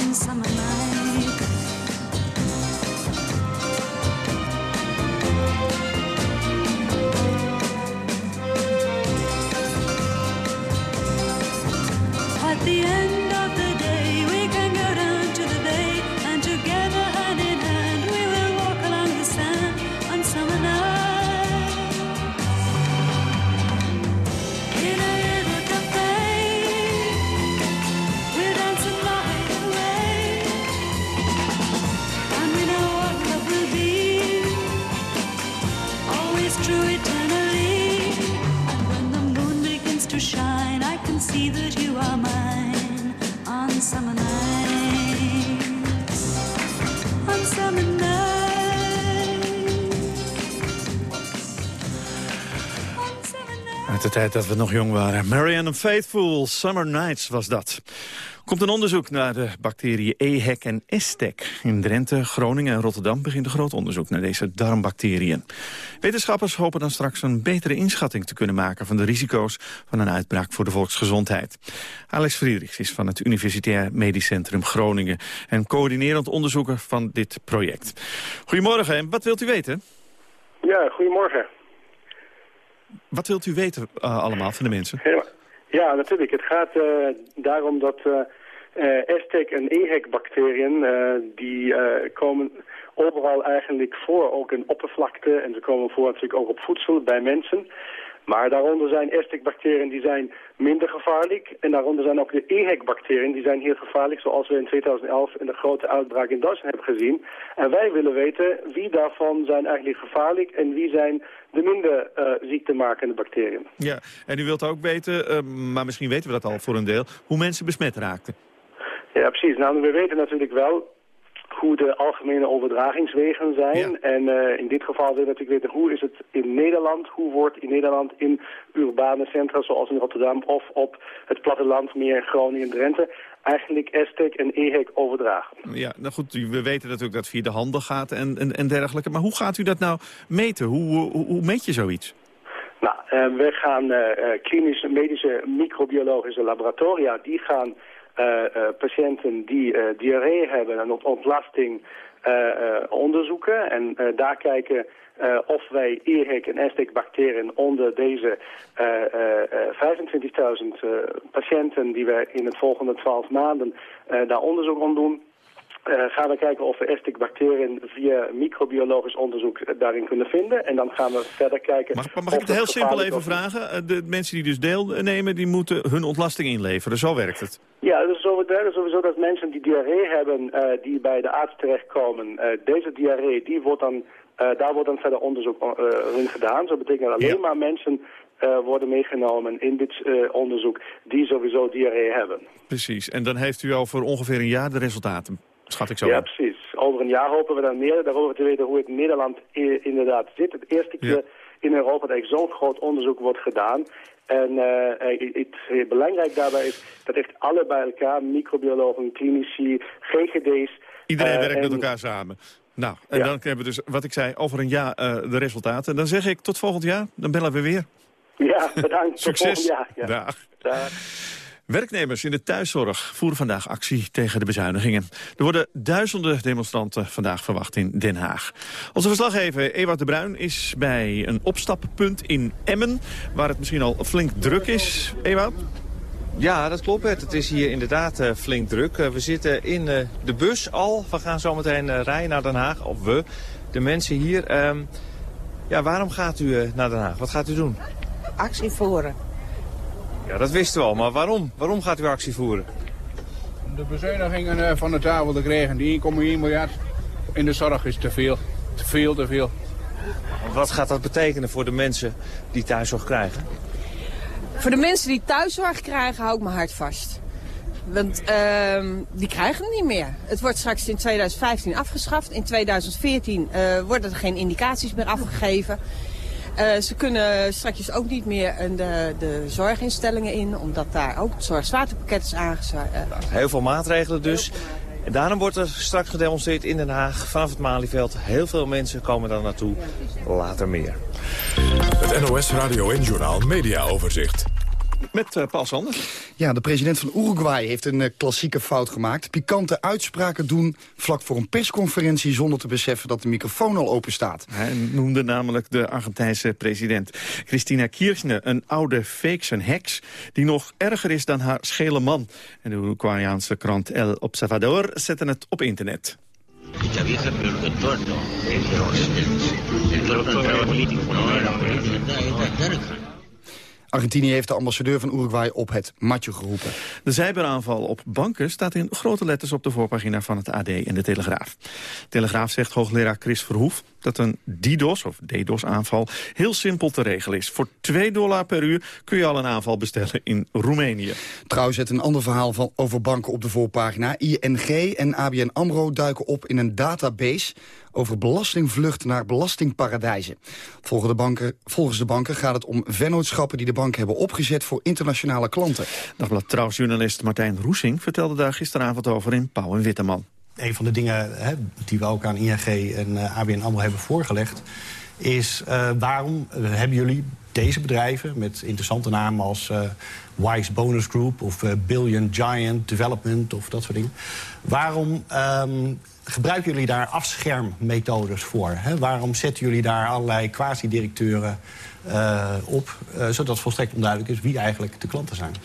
On summer night. Tijd dat we nog jong waren. Marianne Faithful, Summer Nights was dat. Komt een onderzoek naar de bacteriën EHEC en ESTEC. In Drenthe, Groningen en Rotterdam begint een groot onderzoek naar deze darmbacteriën. Wetenschappers hopen dan straks een betere inschatting te kunnen maken van de risico's van een uitbraak voor de volksgezondheid. Alex Friedrichs is van het Universitair Medisch Centrum Groningen en coördinerend onderzoeker van dit project. Goedemorgen en wat wilt u weten? Ja, goedemorgen. Wat wilt u weten uh, allemaal van de mensen? Ja, natuurlijk. Het gaat uh, daarom dat uh, ESTEC en EHEC-bacteriën, die komen overal eigenlijk voor, ook in oppervlakte. En ze komen voor natuurlijk ook op voedsel bij mensen. Maar daaronder zijn ESTEC-bacteriën die zijn minder gevaarlijk. En daaronder zijn ook de EHEC-bacteriën die zijn heel gevaarlijk. Zoals we in 2011 in de grote uitbraak in Duitsland hebben gezien. En wij willen weten wie daarvan zijn eigenlijk gevaarlijk en wie zijn de minder uh, ziektemakende bacteriën. Ja, en u wilt ook weten, uh, maar misschien weten we dat al voor een deel, hoe mensen besmet raakten. Ja, precies. Nou, we weten natuurlijk wel hoe de algemene overdragingswegen zijn. Ja. En uh, in dit geval willen we natuurlijk weten hoe is het in Nederland, hoe wordt in Nederland in urbane centra zoals in Rotterdam of op het platteland meer Groningen Drenthe eigenlijk ESTEC en EHEC overdragen. Ja, nou goed, we weten natuurlijk dat het via de handel gaat en, en, en dergelijke. Maar hoe gaat u dat nou meten? Hoe, hoe, hoe meet je zoiets? Nou, uh, we gaan uh, klinische, medische, microbiologische laboratoria, die gaan patiënten die uh, diarree hebben en op ontlasting onderzoeken. En daar kijken of wij EHEC en ESTEC-bacteriën onder deze 25.000 patiënten die we in het volgende 12 maanden daar onderzoek aan doen. Uh, gaan we kijken of we ESTIC-bacteriën via microbiologisch onderzoek daarin kunnen vinden. En dan gaan we verder kijken... Mag, mag ik het heel simpel even vragen? De mensen die dus deelnemen, die moeten hun ontlasting inleveren. Zo werkt het. Ja, dus sowieso dat mensen die diarree hebben, die bij de arts terechtkomen, deze diarree, die wordt dan, daar wordt dan verder onderzoek in gedaan. Zo betekent dat alleen ja. maar mensen uh, worden meegenomen in dit uh, onderzoek die sowieso diarree hebben. Precies, en dan heeft u al voor ongeveer een jaar de resultaten, schat ik zo. Ja, precies. Over een jaar hopen we dan meer daarover te weten hoe het Nederland inderdaad zit. Het eerste keer ja. in Europa dat zo'n groot onderzoek wordt gedaan. En uh, het belangrijk daarbij is dat echt alle bij elkaar, microbiologen, klinici, GGD's... Iedereen werkt en, met elkaar samen. Nou, en ja. dan hebben we dus, wat ik zei, over een jaar de resultaten. Dan zeg ik tot volgend jaar, dan bellen we weer. Ja, bedankt. Succes. Ja, ja. Dag. Dag. Werknemers in de thuiszorg voeren vandaag actie tegen de bezuinigingen. Er worden duizenden demonstranten vandaag verwacht in Den Haag. Onze verslaggever Ewout de Bruin is bij een opstappunt in Emmen... waar het misschien al flink druk is. Ewout? Ja, dat klopt. Het is hier inderdaad uh, flink druk. Uh, we zitten in uh, de bus al. We gaan zo meteen rijden naar Den Haag. Of we, de mensen hier. Um, ja, waarom gaat u naar Den Haag? Wat gaat u doen? actie voeren. Ja, dat wisten we al. Maar waarom? Waarom gaat u actie voeren? De bezuinigingen van de tafel te krijgen. Die 1,1 miljard in de zorg is te veel. Te veel, te veel. Wat gaat dat betekenen voor de mensen die thuiszorg krijgen? Voor de mensen die thuiszorg krijgen, hou ik mijn hart vast. Want uh, die krijgen het niet meer. Het wordt straks in 2015 afgeschaft. In 2014 uh, worden er geen indicaties meer afgegeven. Uh, ze kunnen straks ook niet meer de, de zorginstellingen in, omdat daar ook het zorgzwaartepakket is aangesloten. Uh, Heel veel maatregelen dus. En daarom wordt er straks gedemonstreerd in Den Haag vanaf het Malieveld. Heel veel mensen komen daar naartoe. Later meer. Het NOS Radio en Journaal Media Overzicht. Met uh, Paul Sanders. Ja, de president van Uruguay heeft een uh, klassieke fout gemaakt. Pikante uitspraken doen vlak voor een persconferentie... zonder te beseffen dat de microfoon al open staat. Hij noemde namelijk de Argentijnse president Cristina Kirchner... een oude fake, een heks, die nog erger is dan haar schele man. En de Uruguayaanse krant El Observador zette het op internet. Esta vieja peor que el tuerto. El, el, el tuerto no era político. No era político. Esta es terca. Argentinië heeft de ambassadeur van Uruguay op het matje geroepen. De cyberaanval op banken staat in grote letters op de voorpagina van het AD en de Telegraaf. Telegraaf zegt hoogleraar Chris Verhoef dat een DDoS of DDoS-aanval heel simpel te regelen is. Voor 2 dollar per uur kun je al een aanval bestellen in Roemenië. Trouwens zet een ander verhaal van, over banken op de voorpagina. ING en ABN AMRO duiken op in een database over belastingvlucht naar belastingparadijzen. Volgens de, banken, volgens de banken gaat het om vennootschappen die de banken hebben opgezet voor internationale klanten. Dagblad Trouwsjournalist Martijn Roesing vertelde daar gisteravond over in Pauw en Witteman. Een van de dingen hè, die we ook aan ING en uh, ABN AMRO hebben voorgelegd... is uh, waarom hebben jullie deze bedrijven met interessante namen als uh, Wise Bonus Group of Billion Giant Development of dat soort dingen. Waarom um, gebruiken jullie daar afschermmethodes voor? Hè? Waarom zetten jullie daar allerlei quasi-directeuren op... Zodat volstrekt onduidelijk is wie eigenlijk de klanten zijn?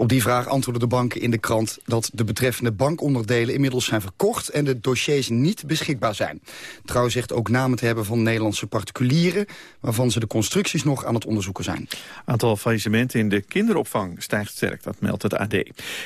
Op die vraag antwoordde de banken in de krant dat de betreffende bankonderdelen inmiddels zijn verkocht en de dossiers niet beschikbaar zijn. Trouw zegt ook namen te hebben van Nederlandse particulieren, waarvan ze de constructies nog aan het onderzoeken zijn. Aantal faillissementen in de kinderopvang stijgt sterk, dat meldt het AD.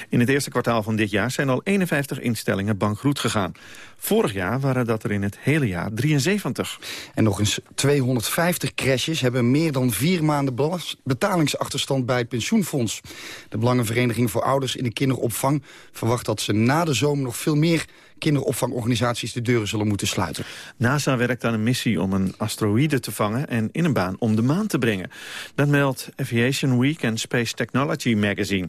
In het eerste kwartaal van dit jaar zijn al 51 instellingen bankroet gegaan. Vorig jaar waren dat er in het hele jaar 73. En nog eens 250 crashes hebben meer dan vier maanden betalingsachterstand bij het pensioenfonds. De Belangenvereniging voor Ouders in de Kinderopvang verwacht dat ze na de zomer nog veel meer kinderopvangorganisaties de deuren zullen moeten sluiten. NASA werkt aan een missie om een asteroïde te vangen en in een baan om de maan te brengen. Dat meldt Aviation Week en Space Technology Magazine.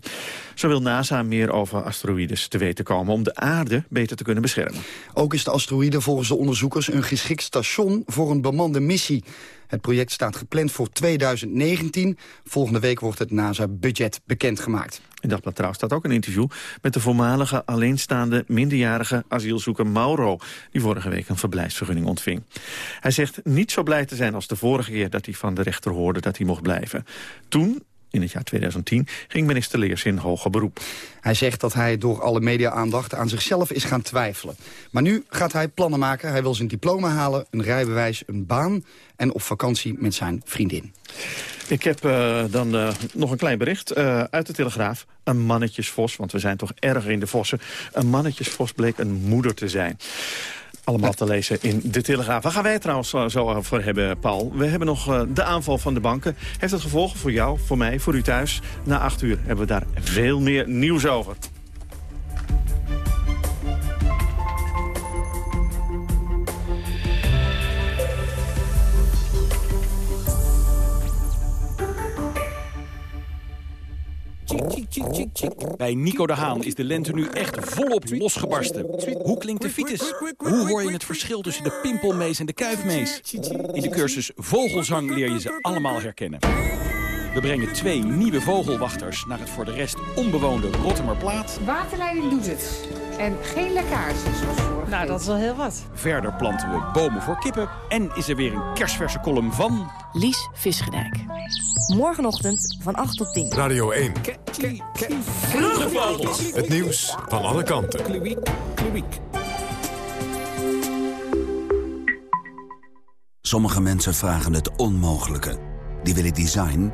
Zo wil NASA meer over asteroïdes te weten komen om de aarde beter te kunnen beschermen. Ook is de asteroïde volgens de onderzoekers een geschikt station voor een bemande missie. Het project staat gepland voor 2019. Volgende week wordt het NASA-budget bekendgemaakt. In Dagblad Trouw staat ook een interview met de voormalige alleenstaande minderjarige asielzoeker Mauro, die vorige week een verblijfsvergunning ontving. Hij zegt niet zo blij te zijn als de vorige keer dat hij van de rechter hoorde dat hij mocht blijven. Toen, in het jaar 2010 ging minister Leers in hoger beroep. Hij zegt dat hij door alle media-aandacht aan zichzelf is gaan twijfelen. Maar nu gaat hij plannen maken. Hij wil zijn diploma halen, een rijbewijs, een baan... en op vakantie met zijn vriendin. Ik heb uh, dan uh, nog een klein bericht uh, uit de Telegraaf. Een mannetjesvos, want we zijn toch erg in de vossen. Een mannetjesvos bleek een moeder te zijn. Allemaal te lezen in de Telegraaf. Waar gaan wij trouwens zo over hebben, Paul? We hebben nog uh, de aanval van de banken. Heeft het gevolgen voor jou, voor mij, voor u thuis? Na acht uur hebben we daar veel meer nieuws over. Bij Nico de Haan is de lente nu echt volop losgebarsten. Hoe klinkt de fiets? Hoe hoor je het verschil tussen de pimpelmees en de kuifmees? In de cursus Vogelzang leer je ze allemaal herkennen. We brengen twee nieuwe vogelwachters naar het voor de rest onbewoonde Rottemerplaat. Waterleiding doet het. En geen lekkage zoals vorig Nou, dat is wel heel wat. Verder planten we bomen voor kippen. En is er weer een kerstverse column van... Lies Visgedijk. Morgenochtend van 8 tot 10. Radio 1. Vroege vogels. Het nieuws van alle kanten. Sommige mensen vragen het onmogelijke. Die willen design,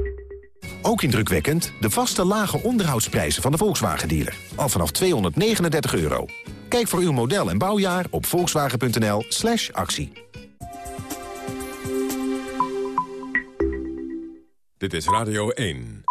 Ook indrukwekkend de vaste lage onderhoudsprijzen van de Volkswagen-dealer. Al vanaf 239 euro. Kijk voor uw model en bouwjaar op volkswagen.nl slash actie. Dit is Radio 1.